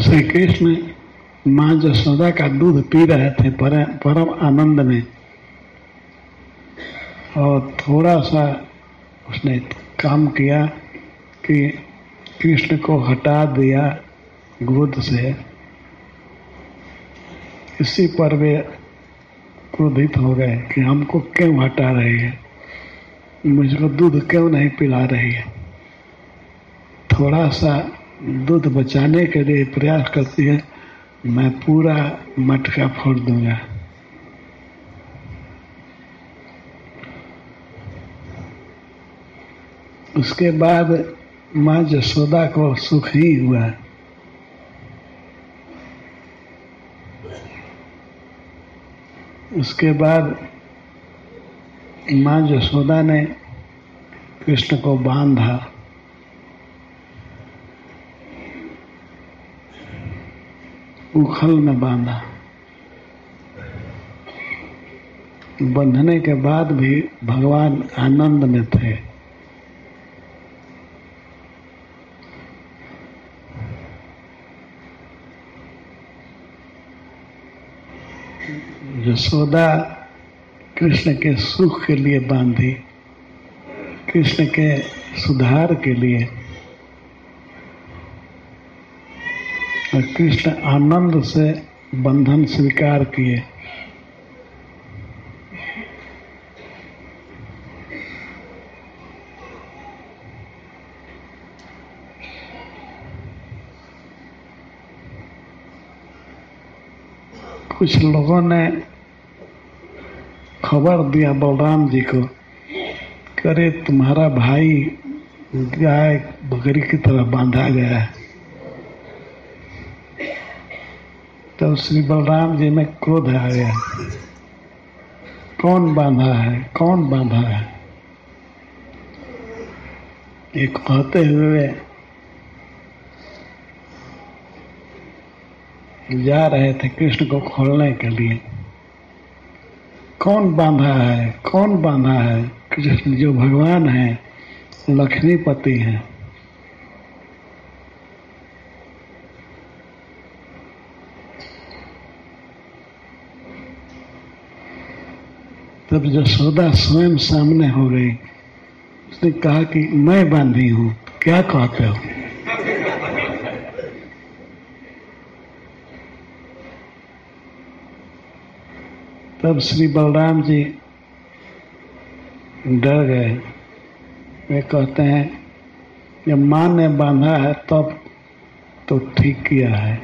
Speaker 1: श्री कृष्ण माँ जसोदा का दूध पी रहे थे पर, परम आनंद में। और थोड़ा सा उसने काम किया कि कृष्ण को हटा दिया गोद से। इसी पर वे क्रोधित हो गए कि हमको क्यों हटा रही है? मुझको दूध क्यों नहीं पिला रही है? थोड़ा सा दूध बचाने के लिए प्रयास करती है, मैं पूरा मटका फोड़ दूँगा। उसके बाद माँ जसोदा को सुख ही हुआ। उसके बाद माँ जसोदा ने कृष्ण को बांधा। उखल में बांधा। बंधने के बाद भी भगवान आनंद में थे। यशोदा कृष्ण के सुख के लिए बांधी, कृष्ण के सुधार के लिए। कृष्ण आनंद से बंधन स्वीकार किए। कुछ लोगों ने खबर दिया बलराम जी को करे तुम्हारा भाई गाय बकरी की तरह बांधा गया है। तो श्री बलराम जी में क्रोध आ गया, कौन बांधा है? कौन बांधा है? ये कहते हुए जा रहे थे कृष्ण को खोलने के लिए। कौन बांधा है? कौन बांधा है? कृष्ण जो भगवान है, लक्ष्मीपति हैं। तब जशोदा स्वयं सामने हो गई उसने कहा कि मैं बांधी हूँ, क्या कहते हो? तब श्री बलराम जी डर गए। वे कहते हैं, जब माँ ने बांधा है, तब तो ठीक किया है।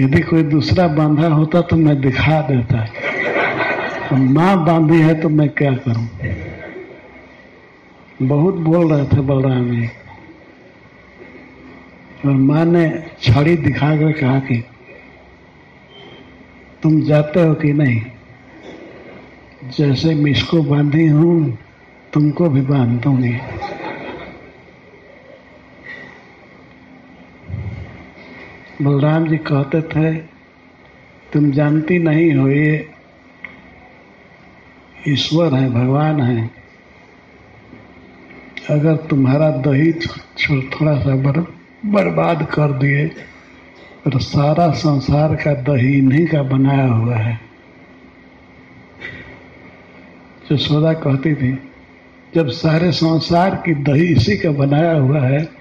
Speaker 1: यदि कोई दूसरा बांधा होता तो मैं दिखा देता। माँ बांधी है तो मैं क्या करूँ? बहुत बोल रहे थे बलराम जी। और माँ ने छड़ी दिखाकर कहा कि, तुम जाते हो कि नहीं? जैसे मैं इसको बांधी हूँ, तुमको भी बाँध दूँगी। बलराम जी कहते थे तुम जानती नहीं हो ये ईश्वर है भगवान है। अगर तुम्हारा दही थोड़ा सा बर, बर्बाद कर दिए तो सारा संसार का दही इन्हीं का बनाया हुआ है। जो सोदा कहती थी जब सारे संसार की दही इसी का बनाया हुआ है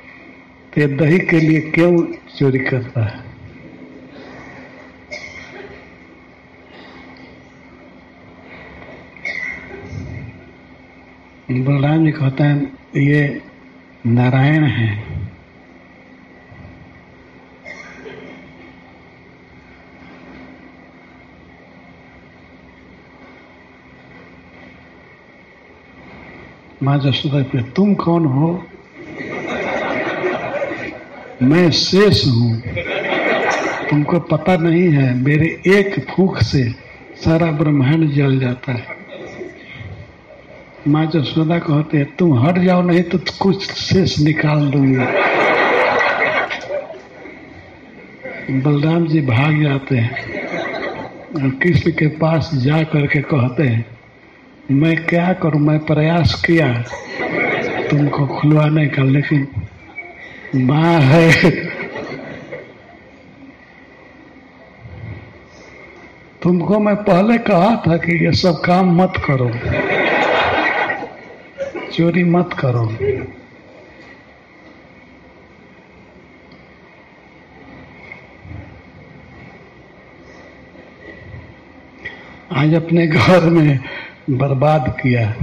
Speaker 1: ये दही के लिए क्यों चोरी करता है? बलराम जी कहते हैं, ये नारायण है। माँ जसोदा तुम कौन हो? मैं शेष हूँ। तुमको पता नहीं है, मेरे एक फूक से सारा ब्रह्मांड जल जाता है। माँ जसोदा कहते हैं, तुम हट जाओ, नहीं तो कुछ शेष निकाल दूँगी। बलराम जी भाग जाते हैं और कृष्ण के पास जा करके कहते हैं, मैं क्या करूँ? मैं प्रयास किया तुमको खुलवाने का, लेकिन है। तुमको मैं पहले कहा था कि ये सब काम मत करो। चोरी मत करो। आज अपने घर में बर्बाद किया,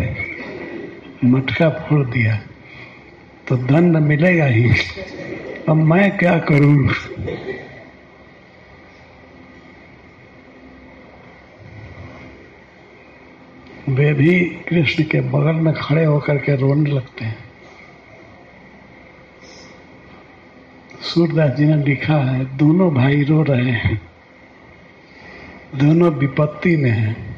Speaker 1: मटका फोड़ दिया। तो दंड मिलेगा ही। अब मैं क्या करूँ? वे भी कृष्ण के बगल में खड़े होकर के रोने लगते हैं। सूरदास जी ने लिखा है, दोनों भाई रो रहे हैं। दोनों विपत्ति में हैं।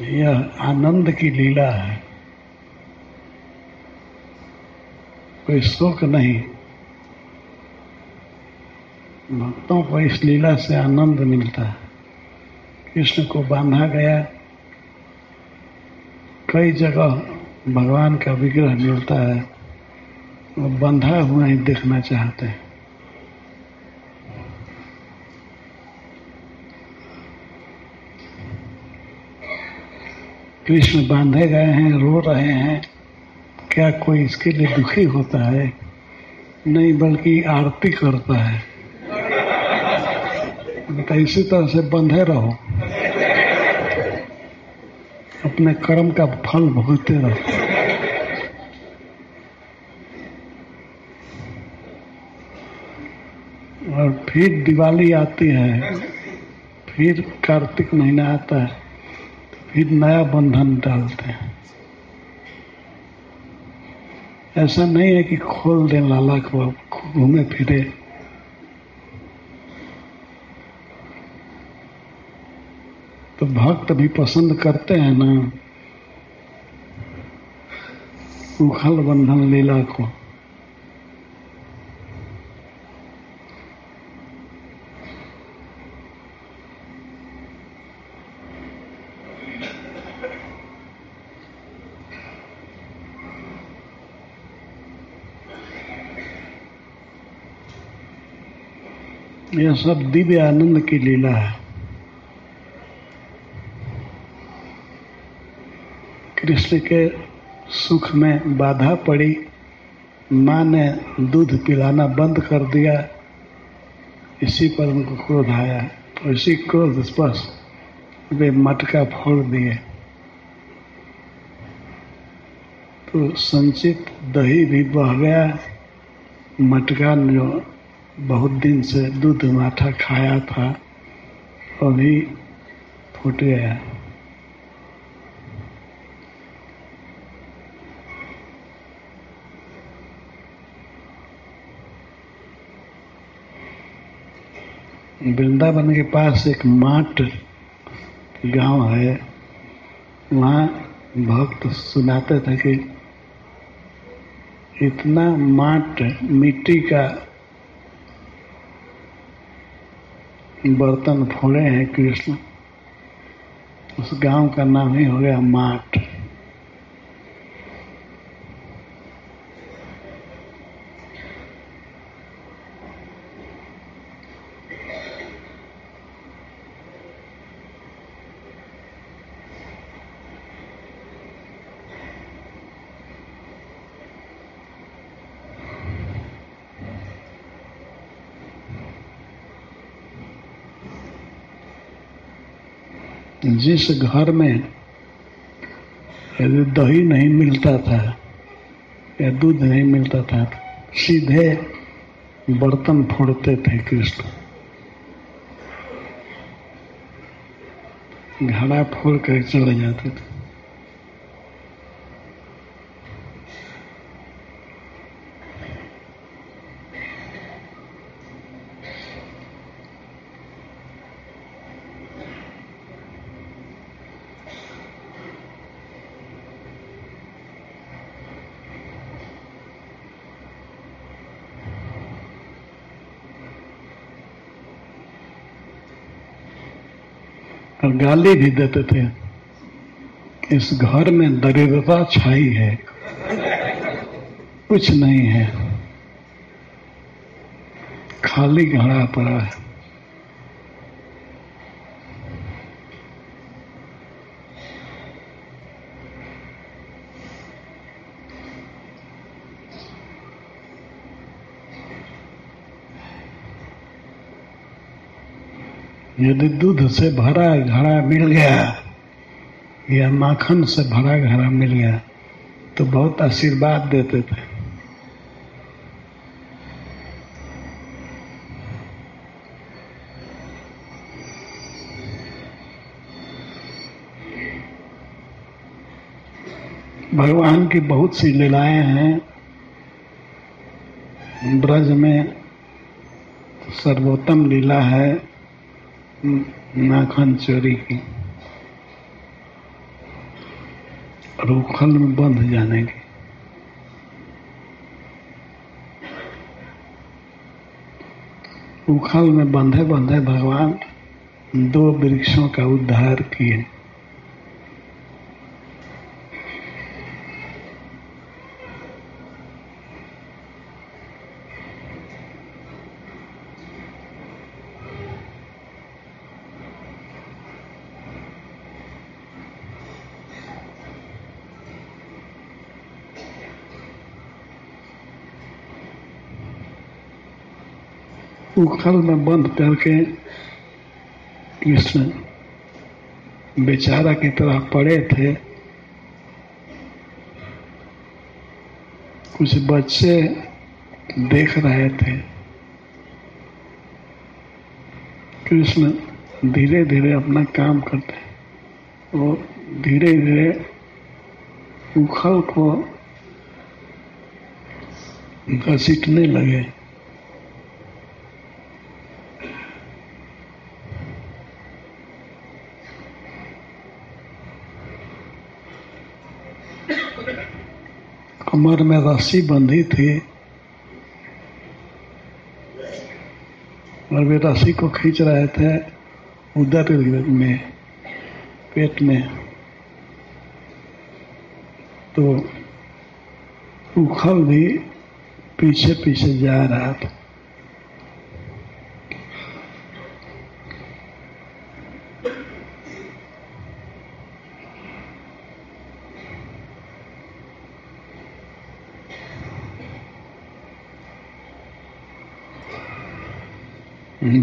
Speaker 1: यह आनंद की लीला है। कोई शोक नहीं। भक्तों को इस लीला से आनंद मिलता है। कृष्ण को बांधा गया। कई जगह भगवान का विग्रह मिलता है। वो बंधा हुआ ही देखना चाहते हैं। कृष्ण बांधे गए हैं, रो रहे हैं। क्या कोई इसके लिए दुखी होता है? नहीं, बल्कि आरती करता है। तो इसी तरह से बंधे रहो। अपने कर्म का फल भोगते रहो। और फिर दिवाली आती है। फिर कार्तिक महीना आता है। फिर नया बंधन डालते हैं। ऐसा नहीं है कि खोल दें लाला को घूमे फिरे। तो भक्त भी पसंद करते हैं ना, उखल बंधन लीला को। यह सब दिव्य आनंद की लीला है। कृष्ण के सुख में बाधा पड़ी, माँ ने दूध पिलाना बंद कर दिया, इसी पर उनको क्रोध आया तो इसी क्रोध स्पर्श वे मटका फोड़ दिए। तो संचित दही भी बह गया, मटका जो बहुत दिन से दूध माठा खाया था, अभी फूट गया। वृंदावन के पास एक माट गाँव है, वहाँ भक्त सुनाते थे कि इतना माट मिट्टी का बर्तन फोड़े हैं कृष्ण। उस गाँव का नाम ही हो गया माट जिस घर में यदि दही नहीं मिलता था या दूध नहीं मिलता था, सीधे बर्तन फोड़ते थे कृष्ण। घड़ा फोड़ कर चले जाते थे। गाली भी देते थे। इस घर में दरिद्रता छाई है। कुछ नहीं है। खाली घड़ा पड़ा है। यदि दूध से भरा घड़ा मिल गया या माखन से भरा घड़ा मिल गया तो बहुत आशीर्वाद देते थे। भगवान की बहुत सी लीलाएँ हैं। ब्रज में सर्वोत्तम लीला है। नाखन चोरी की। और उखल में बंध जाने की उखल में बंधे बंधे भगवान दो वृक्षों का उद्धार किए। उखल में बंद करके कृष्ण बेचारा की तरह पड़े थे। कुछ बच्चे देख रहे थे। कृष्ण धीरे धीरे अपना काम करते वो धीरे धीरे उखल को घसीटने लगे। कमर में रस्सी बंधी थी। और वे रस्सी को खींच रहे थे उदर में, पेट में। तो उखल भी पीछे पीछे जा रहा था।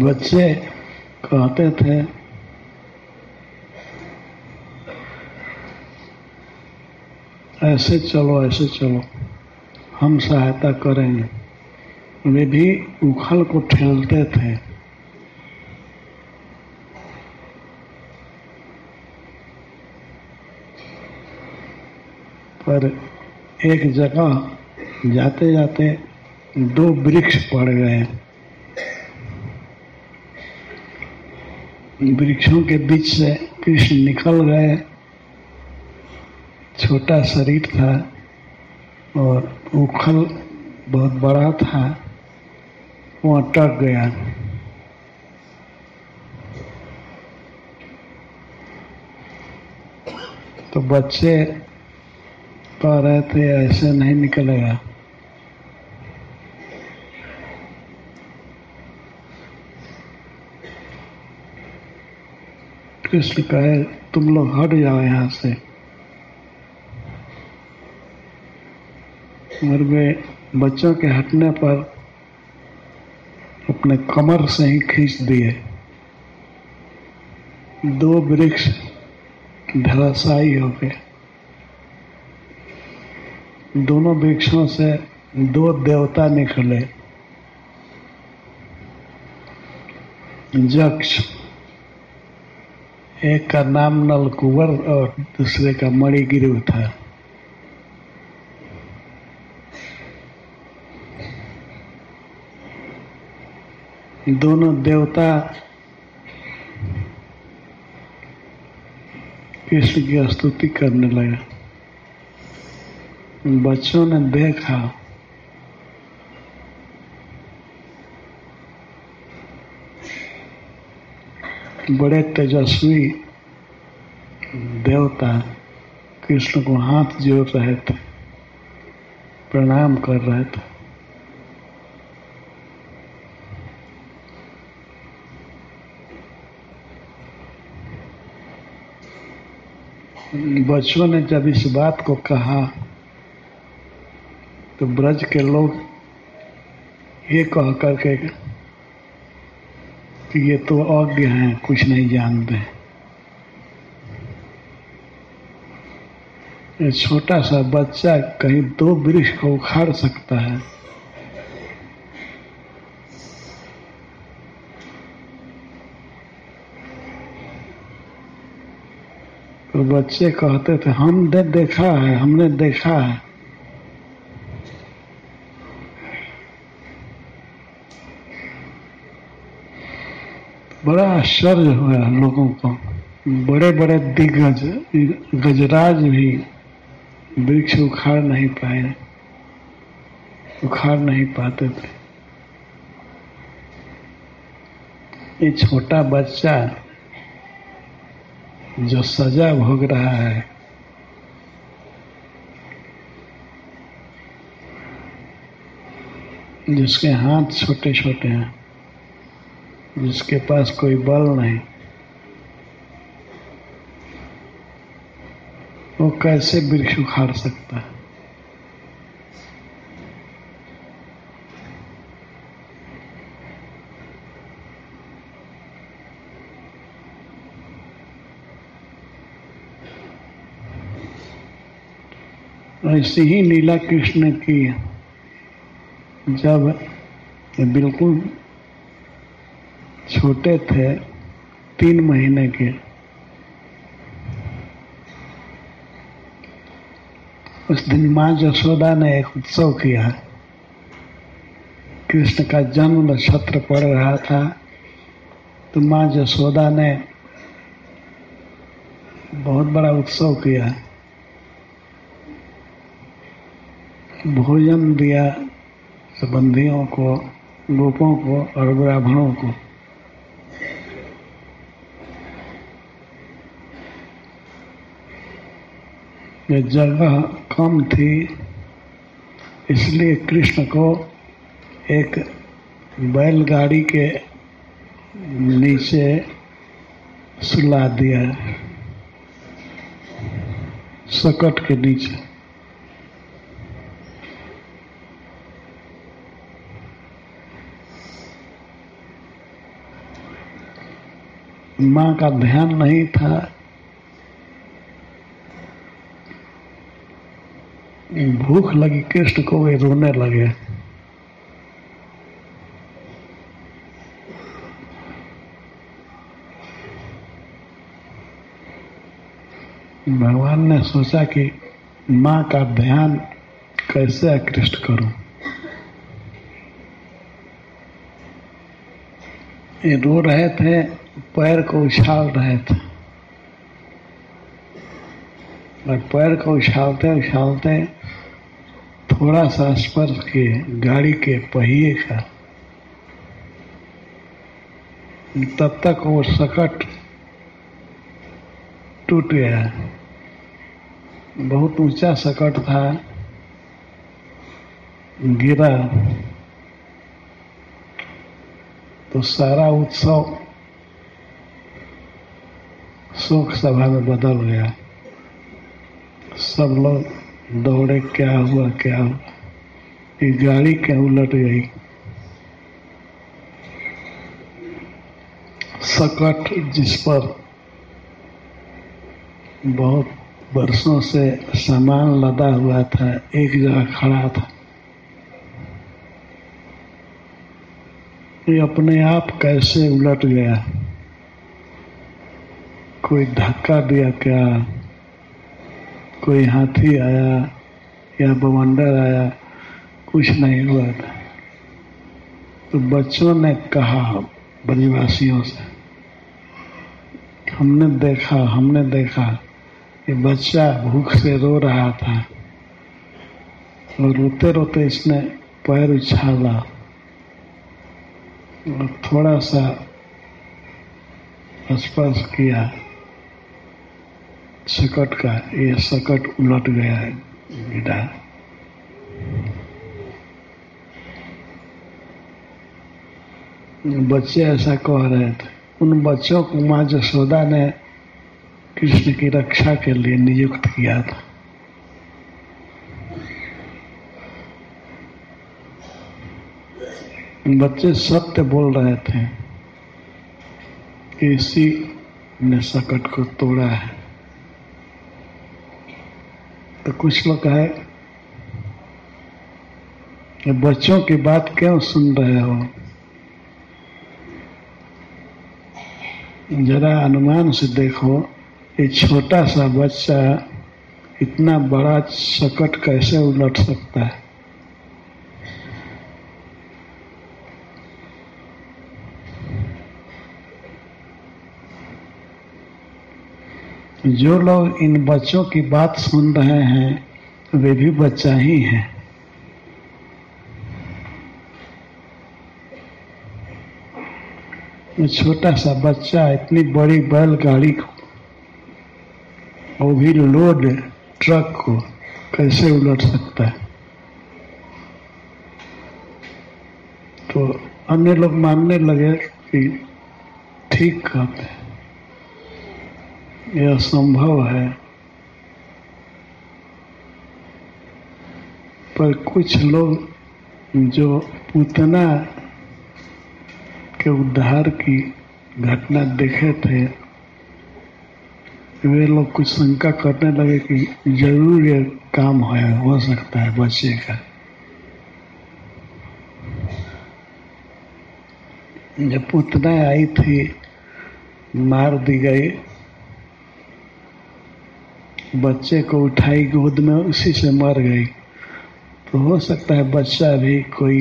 Speaker 1: बच्चे कहते थे, ऐसे चलो ऐसे चलो, हम सहायता करेंगे। वे भी उखल को ठेलते थे। पर एक जगह जाते जाते दो वृक्ष पड़ गए। वृक्षों के बीच से कृष्ण निकल गए। छोटा शरीर था और उखल बहुत बड़ा था। वो अटक गया। तो बच्चे कह रहे थे, ऐसे नहीं निकलेगा। कृष्ण कहे तुम लोग हट जाओ यहाँ से। और वे बच्चों के हटने पर अपने कमर से ही खींच दिए। दो वृक्ष धराशायी हो गए। दोनों वृक्षों से दो देवता निकले। जक्ष एक का नाम नलकुवर और दूसरे का मणिगिरी था। दोनों देवता कृष्ण की स्तुति करने लगे। बच्चों ने देखा बड़े तेजस्वी देवता कृष्ण को हाथ जोड़ रहे थे, प्रणाम कर रहे थे। बच्चों ने जब इस बात को कहा तो ब्रज के लोग ये कह करके कि ये तो अज्ञ हैं, कुछ नहीं जानते। छोटा सा बच्चा कहीं दो वृक्ष को उखाड़ सकता है। तो बच्चे कहते थे, हमने देखा है, हमने देखा है। बड़ा आश्चर्य हुआ लोगों को। बड़े बड़े दिग्गज, गजराज भी वृक्ष उखाड़ नहीं पाए, उखाड़ नहीं पाते थे। ये छोटा बच्चा जो सजा भोग रहा है, जिसके हाथ छोटे छोटे हैं जिसके पास कोई बल नहीं। वो कैसे वृक्ष उखाड़ सकता है? ऐसी ही लीला कृष्ण की जब बिल्कुल छोटे थे तीन महीने के। उस दिन माँ जशोदा ने एक उत्सव किया। कृष्ण का जन्म नक्षत्र पड़ रहा था तो माँ जशोदा ने बहुत बड़ा उत्सव किया। भोजन दिया संबंधियों को गोपों को और ब्राह्मणों को। ये जगह कम थी, इसलिए कृष्ण को एक बैलगाड़ी के नीचे सुला दिया है सकट के नीचे। माँ का ध्यान नहीं था भूख लगी कृष्ण को वे रोने लगे। भगवान ने सोचा कि माँ का ध्यान कैसे आकृष्ट करूँ? ये रो रहे थे, पैर को उछाल रहे थे। और पैर को उछालते उछालते थोड़ा सा स्पर्श के गाड़ी के पहिए का। तब तक वो सकट टूट गया। बहुत ऊँचा सकट था। गिरा। तो सारा उत्सव शोक सभा में बदल गया। सब लोग दौड़े, क्या हुआ क्या हुआ? ये गाड़ी क्या उलट गई? सकट जिस पर बहुत वर्षों से सामान लदा हुआ था, एक जगह खड़ा था। ये अपने आप कैसे उलट गया? कोई धक्का दिया क्या? कोई हाथी आया या बवंडर आया, कुछ नहीं हुआ था। तो बच्चों ने कहा ब्रजवासियों से, हमने देखा हमने देखा कि बच्चा भूख से रो रहा था और रोते रोते इसने पैर उछाला और थोड़ा सा स्पर्श किया। सकट का, ये सकट उलट गया है गिरा बच्चे ऐसा कह रहे थे, उन बच्चों को माँ जसोदा ने कृष्ण की रक्षा के लिए नियुक्त किया था। बच्चे सत्य बोल रहे थे, कि इसी ने सकट को तोड़ा है। तो कुछ लोग कहे बच्चों की बात क्यों सुन रहे हो? जरा अनुमान से देखो, ये छोटा सा बच्चा इतना बड़ा सकट कैसे उलट सकता है? जो लोग इन बच्चों की बात सुन रहे हैं, वे भी बच्चा ही हैं। छोटा सा बच्चा, इतनी बड़ी बैलगाड़ी को, वो भी लोड ट्रक को कैसे उलट सकता है? तो अन्य लोग मानने लगे कि ठीक कहते हैं। यह संभव है। पर कुछ लोग जो पूतना के उद्धार की घटना देखे थे, वे लोग कुछ शंका करने लगे कि ज़रूर ये काम है, हो सकता है बच्चे का जब पुतना आई थी, मार दी गई। बच्चे को उठाई गोद में उसी से मर गई। तो हो सकता है बच्चा भी कोई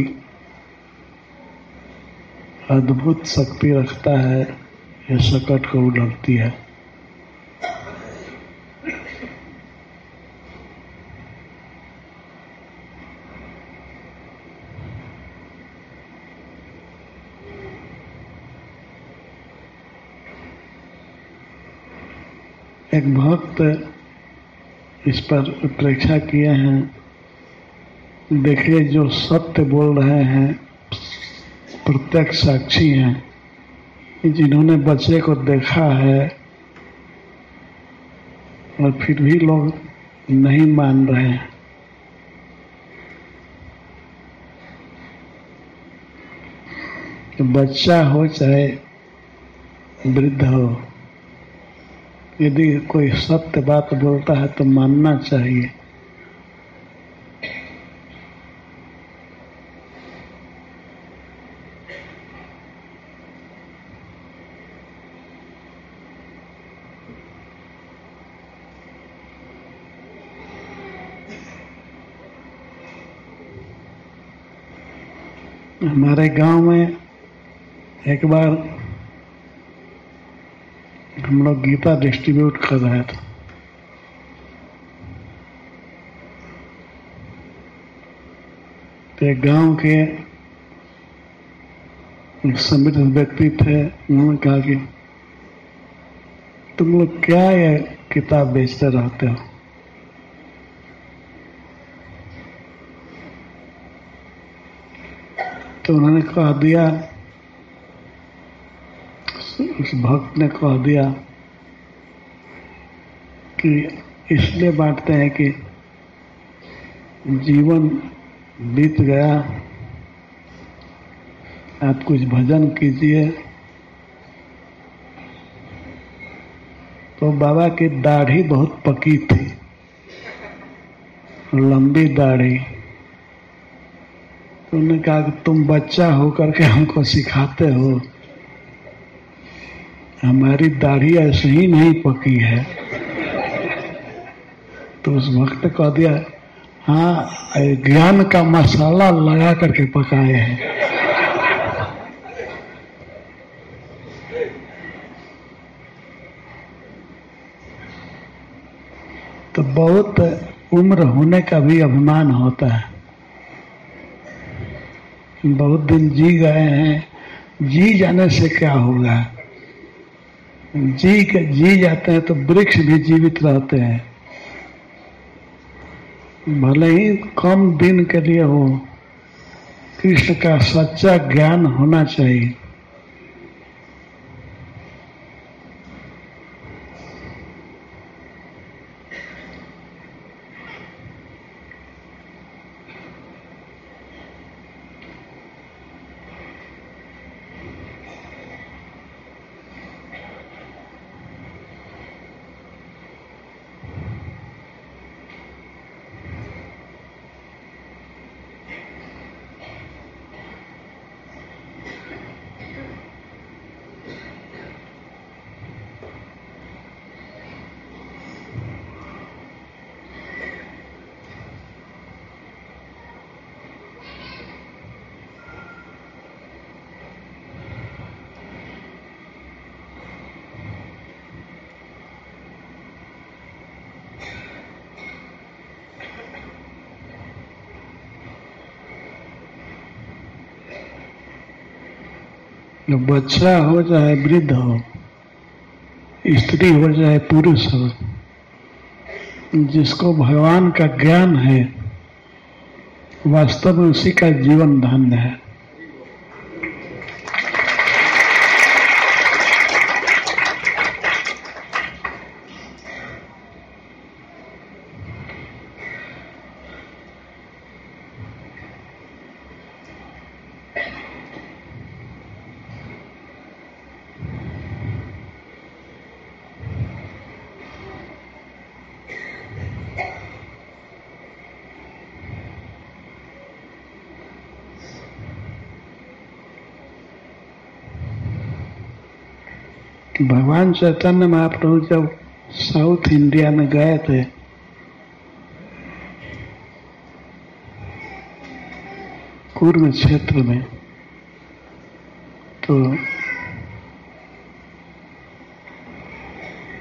Speaker 1: अद्भुत शक्ति रखता है, ये सकट को उड़ती है। एक भक्त इस पर प्रेक्षा किए हैं। देखिए, जो सत्य बोल रहे हैं, प्रत्यक्ष साक्षी हैं। जिन्होंने बच्चे को देखा है, और फिर भी लोग नहीं मान रहे हैं। बच्चा हो चाहे वृद्ध हो यदि कोई सत्य बात बोलता है तो मानना चाहिए। हमारे गाँव में एक बार हम लोग गीता डिस्ट्रीब्यूट कर रहे थे। तो गाँव के समृद्ध व्यक्ति थे, उन्होंने कहा कि तुम लोग क्या ये किताब बेचते रहते हो? तो उन्होंने कहा, दिया उस भक्त ने कह दिया कि इसलिए बांटते हैं कि जीवन बीत गया। आप कुछ भजन कीजिए। तो बाबा की दाढ़ी बहुत पकी थी, लंबी दाढ़ी। तो उन्होंने कहा कि तुम बच्चा होकर के हमको सिखाते हो। हमारी दाढ़ी ऐसे ही नहीं पकी है। तो उस वक्त कह दिया हाँ ज्ञान का मसाला लगा करके पकाए हैं। तो बहुत उम्र होने का भी अभिमान होता है। बहुत दिन जी गए हैं, जी जाने से क्या होगा? जी के जी जाते हैं तो वृक्ष भी जीवित रहते हैं। भले ही कम दिन के लिए हो, कृष्ण का सच्चा ज्ञान होना चाहिए। जो बच्चा हो चाहे वृद्ध हो, स्त्री हो चाहे पुरुष हो, जिसको भगवान का ज्ञान है, वास्तव में उसी का जीवन धन्य है। भगवान चैतन्य महाप्रभु जब साउथ इंडिया में गए थे पूर्व क्षेत्र में तो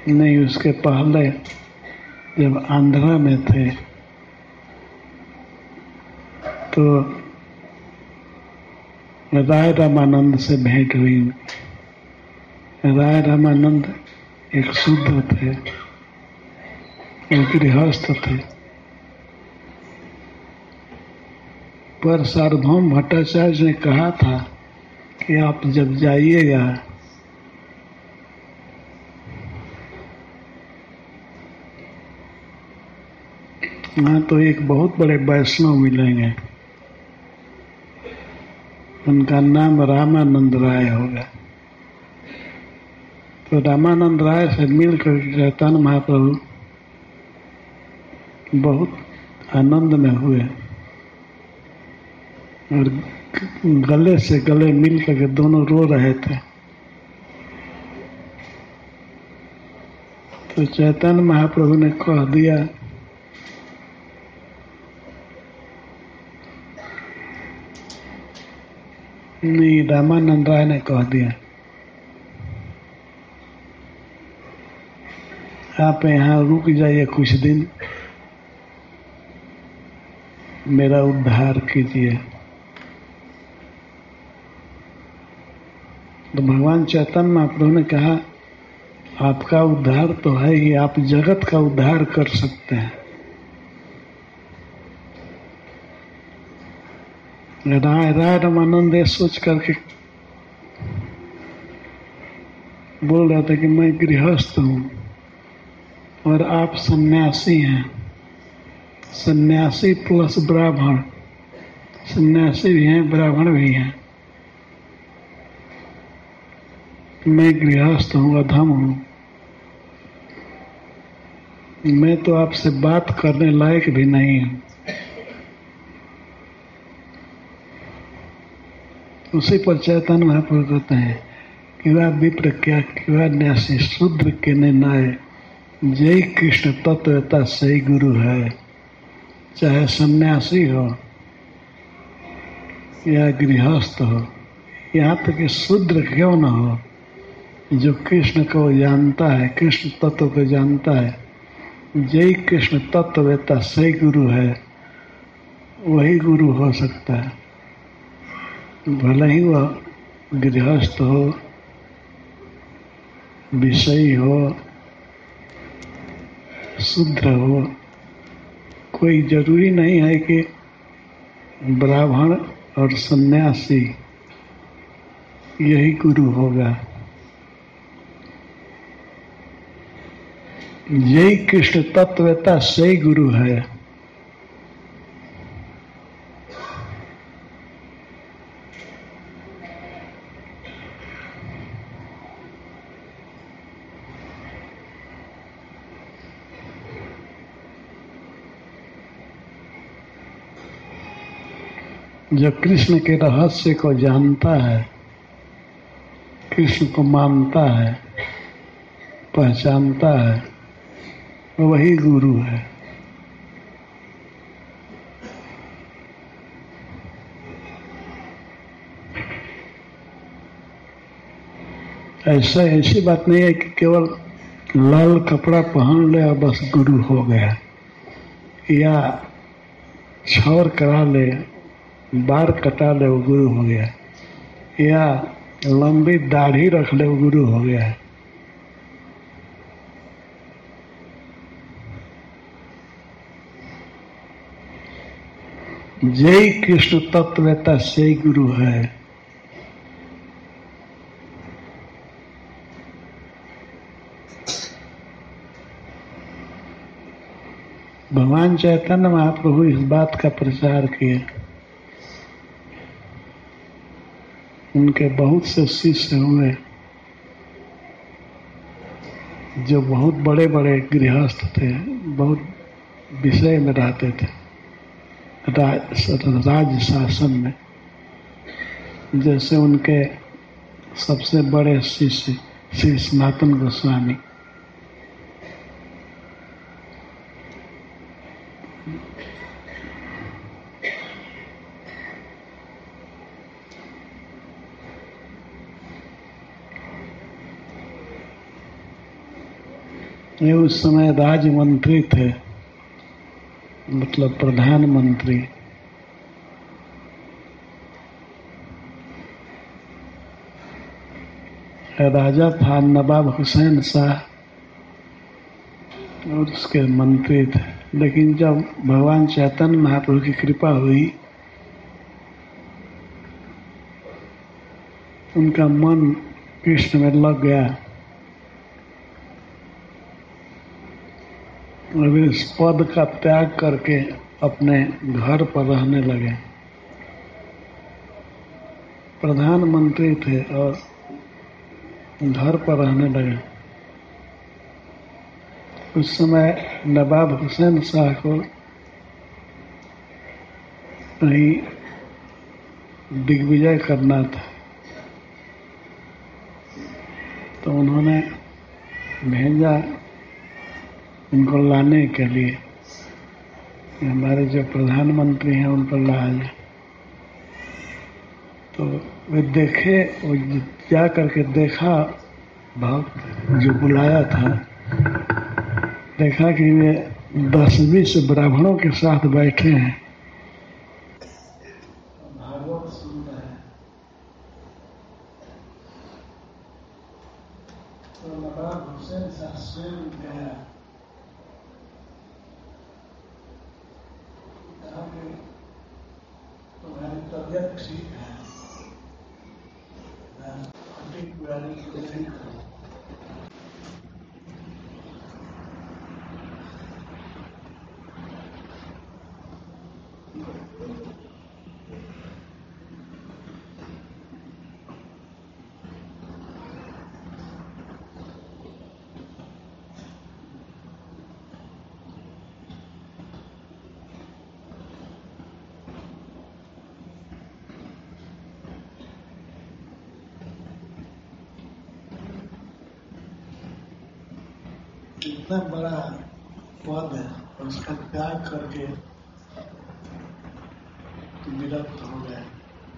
Speaker 1: नहीं, उसके पहले जब आंध्रा में थे तो राय रामानंद से भेंट हुई। राय रामानंद एक शुद्ध थे, एक गृहस्थ थे। पर सार्वभौम भट्टाचार्य ने कहा था कि आप जब जाइएगा वहाँ तो एक बहुत बड़े वैष्णव मिलेंगे। उनका नाम रामानंद राय होगा। तो रामानंद राय से मिलकर चैतन्य महाप्रभु बहुत आनंद में हुए। और गले से गले मिल करके दोनों रो रहे थे। तो चैतन्य महाप्रभु ने कह दिया, नहीं, रामानंद राय ने कह दिया। आप यहाँ रुक जाइए कुछ दिन। मेरा उद्धार कीजिए। तो भगवान चैतन्य महाप्रभु ने कहा, आपका उद्धार तो है ही, आप जगत का उद्धार कर सकते हैं। राय राय रामानंद सोच करके बोल रहा था कि मैं गृहस्थ हूँ। और आप सन्यासी हैं। सन्यासी प्लस ब्राह्मण। सन्यासी भी हैं, ब्राह्मण भी हैं। मैं गृहस्थ हूँ, अधम हूँ। मैं तो आपसे बात करने लायक भी नहीं हूँ। उसी पर चैतन्य महाप्रभु कहते हैं कि वह विप्र क्या कि वह न्यासी शूद्र के निर्णय जय कृष्ण तत्वता सही गुरु है। चाहे सन्यासी हो या गृहस्थ हो, यहाँ तक कि शूद्र क्यों न हो, जो कृष्ण को जानता है, कृष्ण तत्व को जानता है, जय कृष्ण तत्ववेता सही गुरु है, वही गुरु हो सकता है। भले ही वह गृहस्थ हो, विषयी हो शुद्ध हो कोई ज़रूरी नहीं है कि ब्राह्मण और सन्यासी यही गुरु होगा। यही कृष्ण तत्वता सही गुरु है। जो कृष्ण के रहस्य को जानता है, कृष्ण को मानता है, पहचानता है वही गुरु है। ऐसा ऐसी बात नहीं है कि केवल लाल कपड़ा पहन ले और बस गुरु हो गया, या छौर करा ले। बार कटा ले वो गुरु हो गया। या लंबी दाढ़ी रख ले वो गुरु हो गया। जय कृष्ण तत्वता से गुरु है। भगवान चैतन्य महाप्रभु इस बात का प्रचार किए। उनके बहुत से शिष्य हुए, जो बहुत बड़े बड़े गृहस्थ थे, बहुत विषय में रहते थे। राज शासन में, जैसे उनके सबसे बड़े शिष्य, श्री सनातन गोस्वामी ये उस समय राजमंत्री थे मतलब प्रधानमंत्री। राजा था नवाब हुसैन शाह और उसके मंत्री थे। लेकिन जब भगवान चैतन्य महाप्रभु की कृपा हुई, उनका मन कृष्ण में लग गया। इस पद का त्याग करके अपने घर पर रहने लगे। प्रधानमंत्री थे और घर पर रहने लगे। उस समय नवाब हुसैन शाह को कहीं दिग्विजय करना था। तो उन्होंने भेजा उनको लाने के लिए। हमारे जो प्रधानमंत्री हैं, उन पर ला जाए। तो वे देखे, वो जा करके देखा भक्त जो बुलाया था, देखा कि वे दस बीस ब्राह्मणों के साथ बैठे हैं भागवत सुन रहे हैं तो नवाब हुसैन शाह स्वयं गया तुम्हारी तबियत ठीक है इतना बड़ा पद है और उसका त्याग करके विरक्त हो गए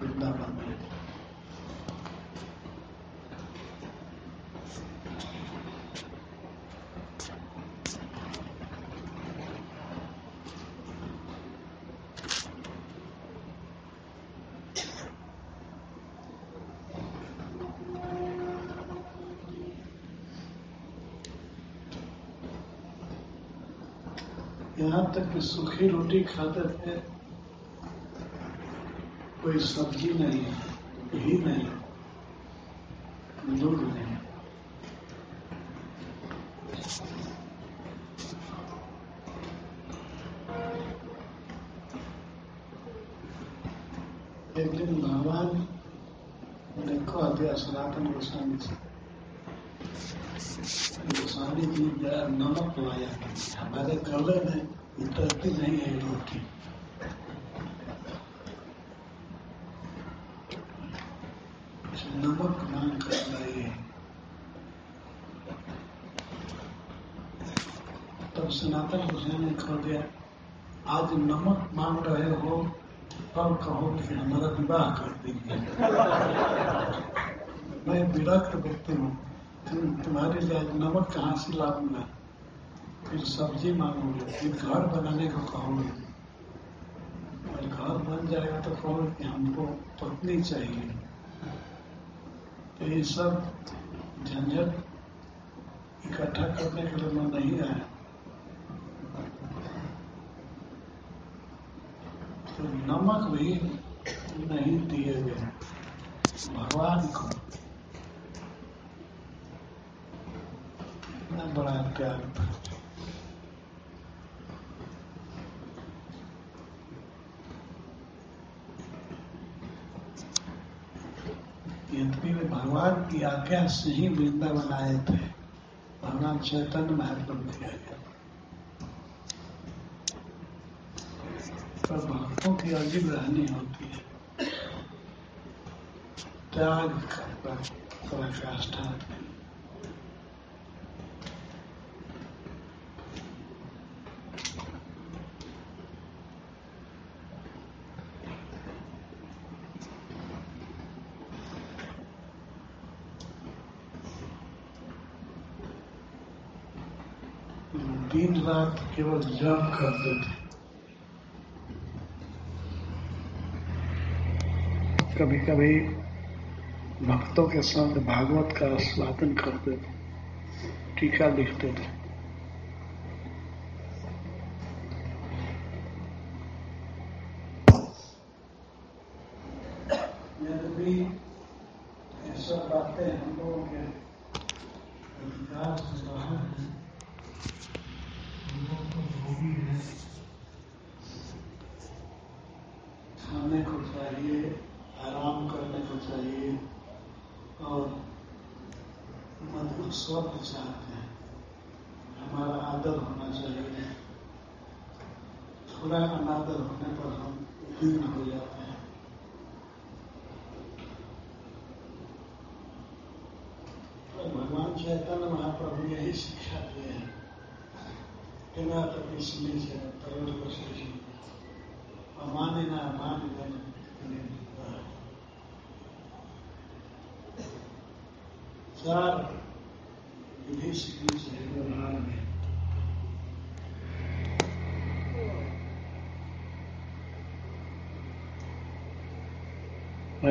Speaker 1: वृंदावन में यहाँ तक कि सूखी रोटी खाते थे कोई सब्ज़ी नहीं है घी नहीं दूध नहीं एक दिन भगवान ने कह दिया सनातन गोस्वामी से गोस्वामी जी जरा नमक लाया हमारे गले में उतरती नहीं है रोटी नमक मांग कर लाइए तब सनातन हुसैन ने कह दिया आज नमक मांग रहे हो तब कहो कि हमारा विवाह कर दीजिए मैं विरक्त व्यक्ति हूँ तुम तुम्हारे लिए आज नमक कहाँ से लाऊँगा फिर सब्ज़ी फिर घर बनाने को कहोगे और घर बन जाएगा तो कहोगे कि हमको पत्नी चाहिए? तो ये सब झंझट इकट्ठा करने के लिए नहीं आया। तो नमक भी नहीं दिए गए। भगवान को इतना बड़ा प्यार था यद्यपि वे भगवान की आज्ञा से ही वृंदावन आए थे। भगवान चैतन्य महाप्रभु दिया गया पर भक्तों की अजीब रहनी होती है। त्याग का पराकाष्ठा केवल जप करते थे कभी कभी भक्तों के साथ भागवत का स्वादन करते थे टीका लिखते थे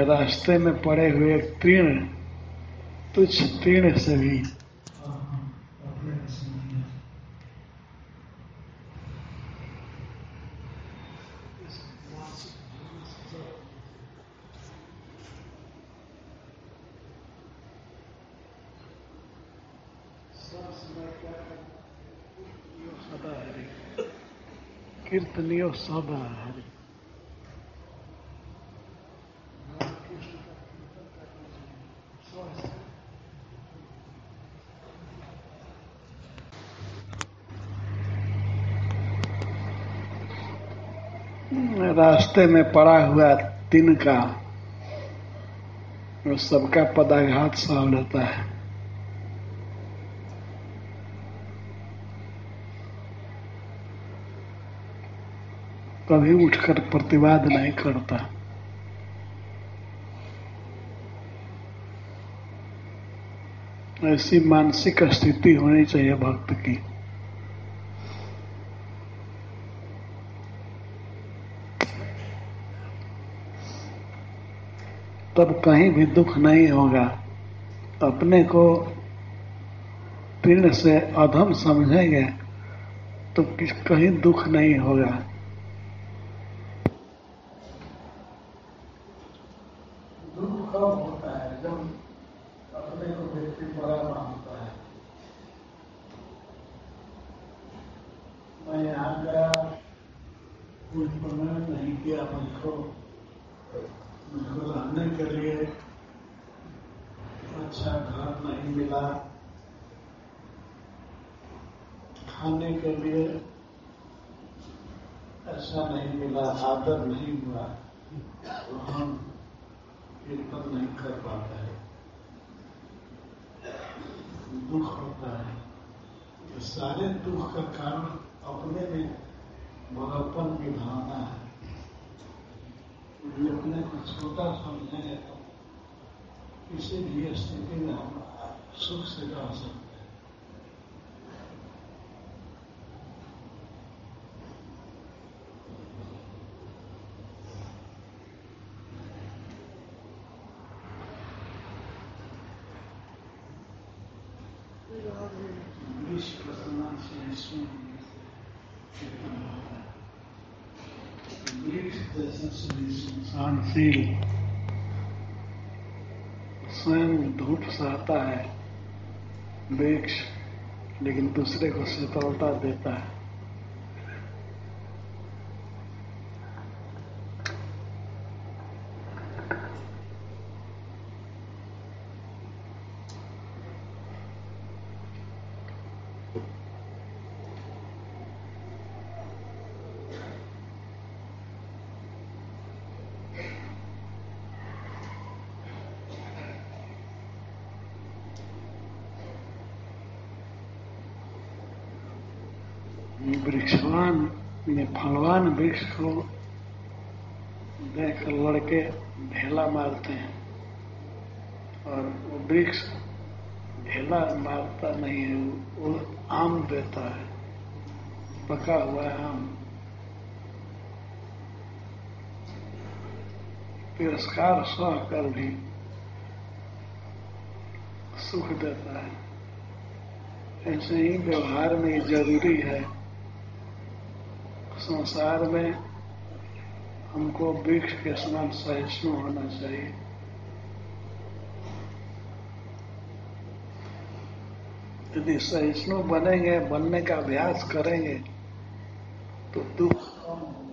Speaker 1: रास्ते में पड़े हुए तीर्ण तुच्छ तीर्ण से भी। कीर्तनियो सदा रास्ते में पड़ा हुआ तिनका का सबका पदाघात सह लेता है। कभी उठकर प्रतिवाद नहीं करता। ऐसी मानसिक स्थिति होनी चाहिए भक्त की। तब कहीं भी दुख नहीं होगा। अपने को पीड़ से अधम समझेंगे तो कहीं दुख नहीं होगा। सील। स्वयं धूप सहता है वृक्ष लेकिन दूसरे को शीतलता देता है। तिरस्कार सह कर भी सुख देता है। ऐसे ही व्यवहार में ज़रूरी है। संसार में हमको वृक्ष के समान सहिष्णु होना चाहिए। यदि सहिष्णु बनेंगे, बनने का अभ्यास करेंगे तो दुख कम होगा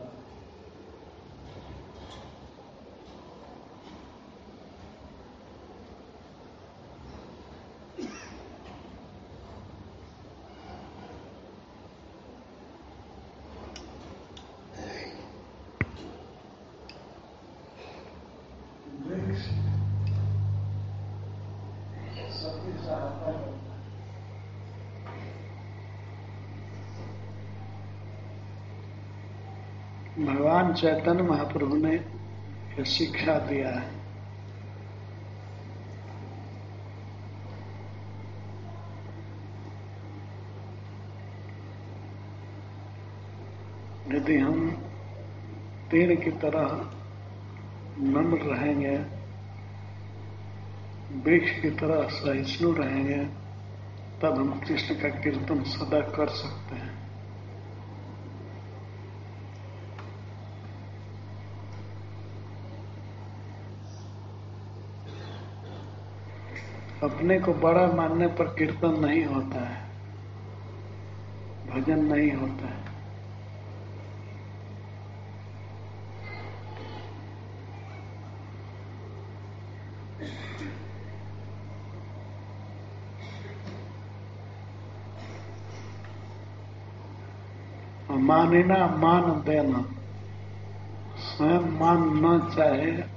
Speaker 1: वृक्ष सबकी सहायता करता है भगवान चैतन्य महाप्रभु ने ये शिक्षा दिया है। यदि हम पेड़ की तरह नम्र रहेंगे वृक्ष की तरह सहिष्णु रहेंगे, तब हम कृष्ण का कीर्तन सदा कर सकते हैं। अपने को बड़ा मानने पर कीर्तन नहीं होता है। भजन नहीं होता है। मानना मान देना। स्वयं मान न चाहे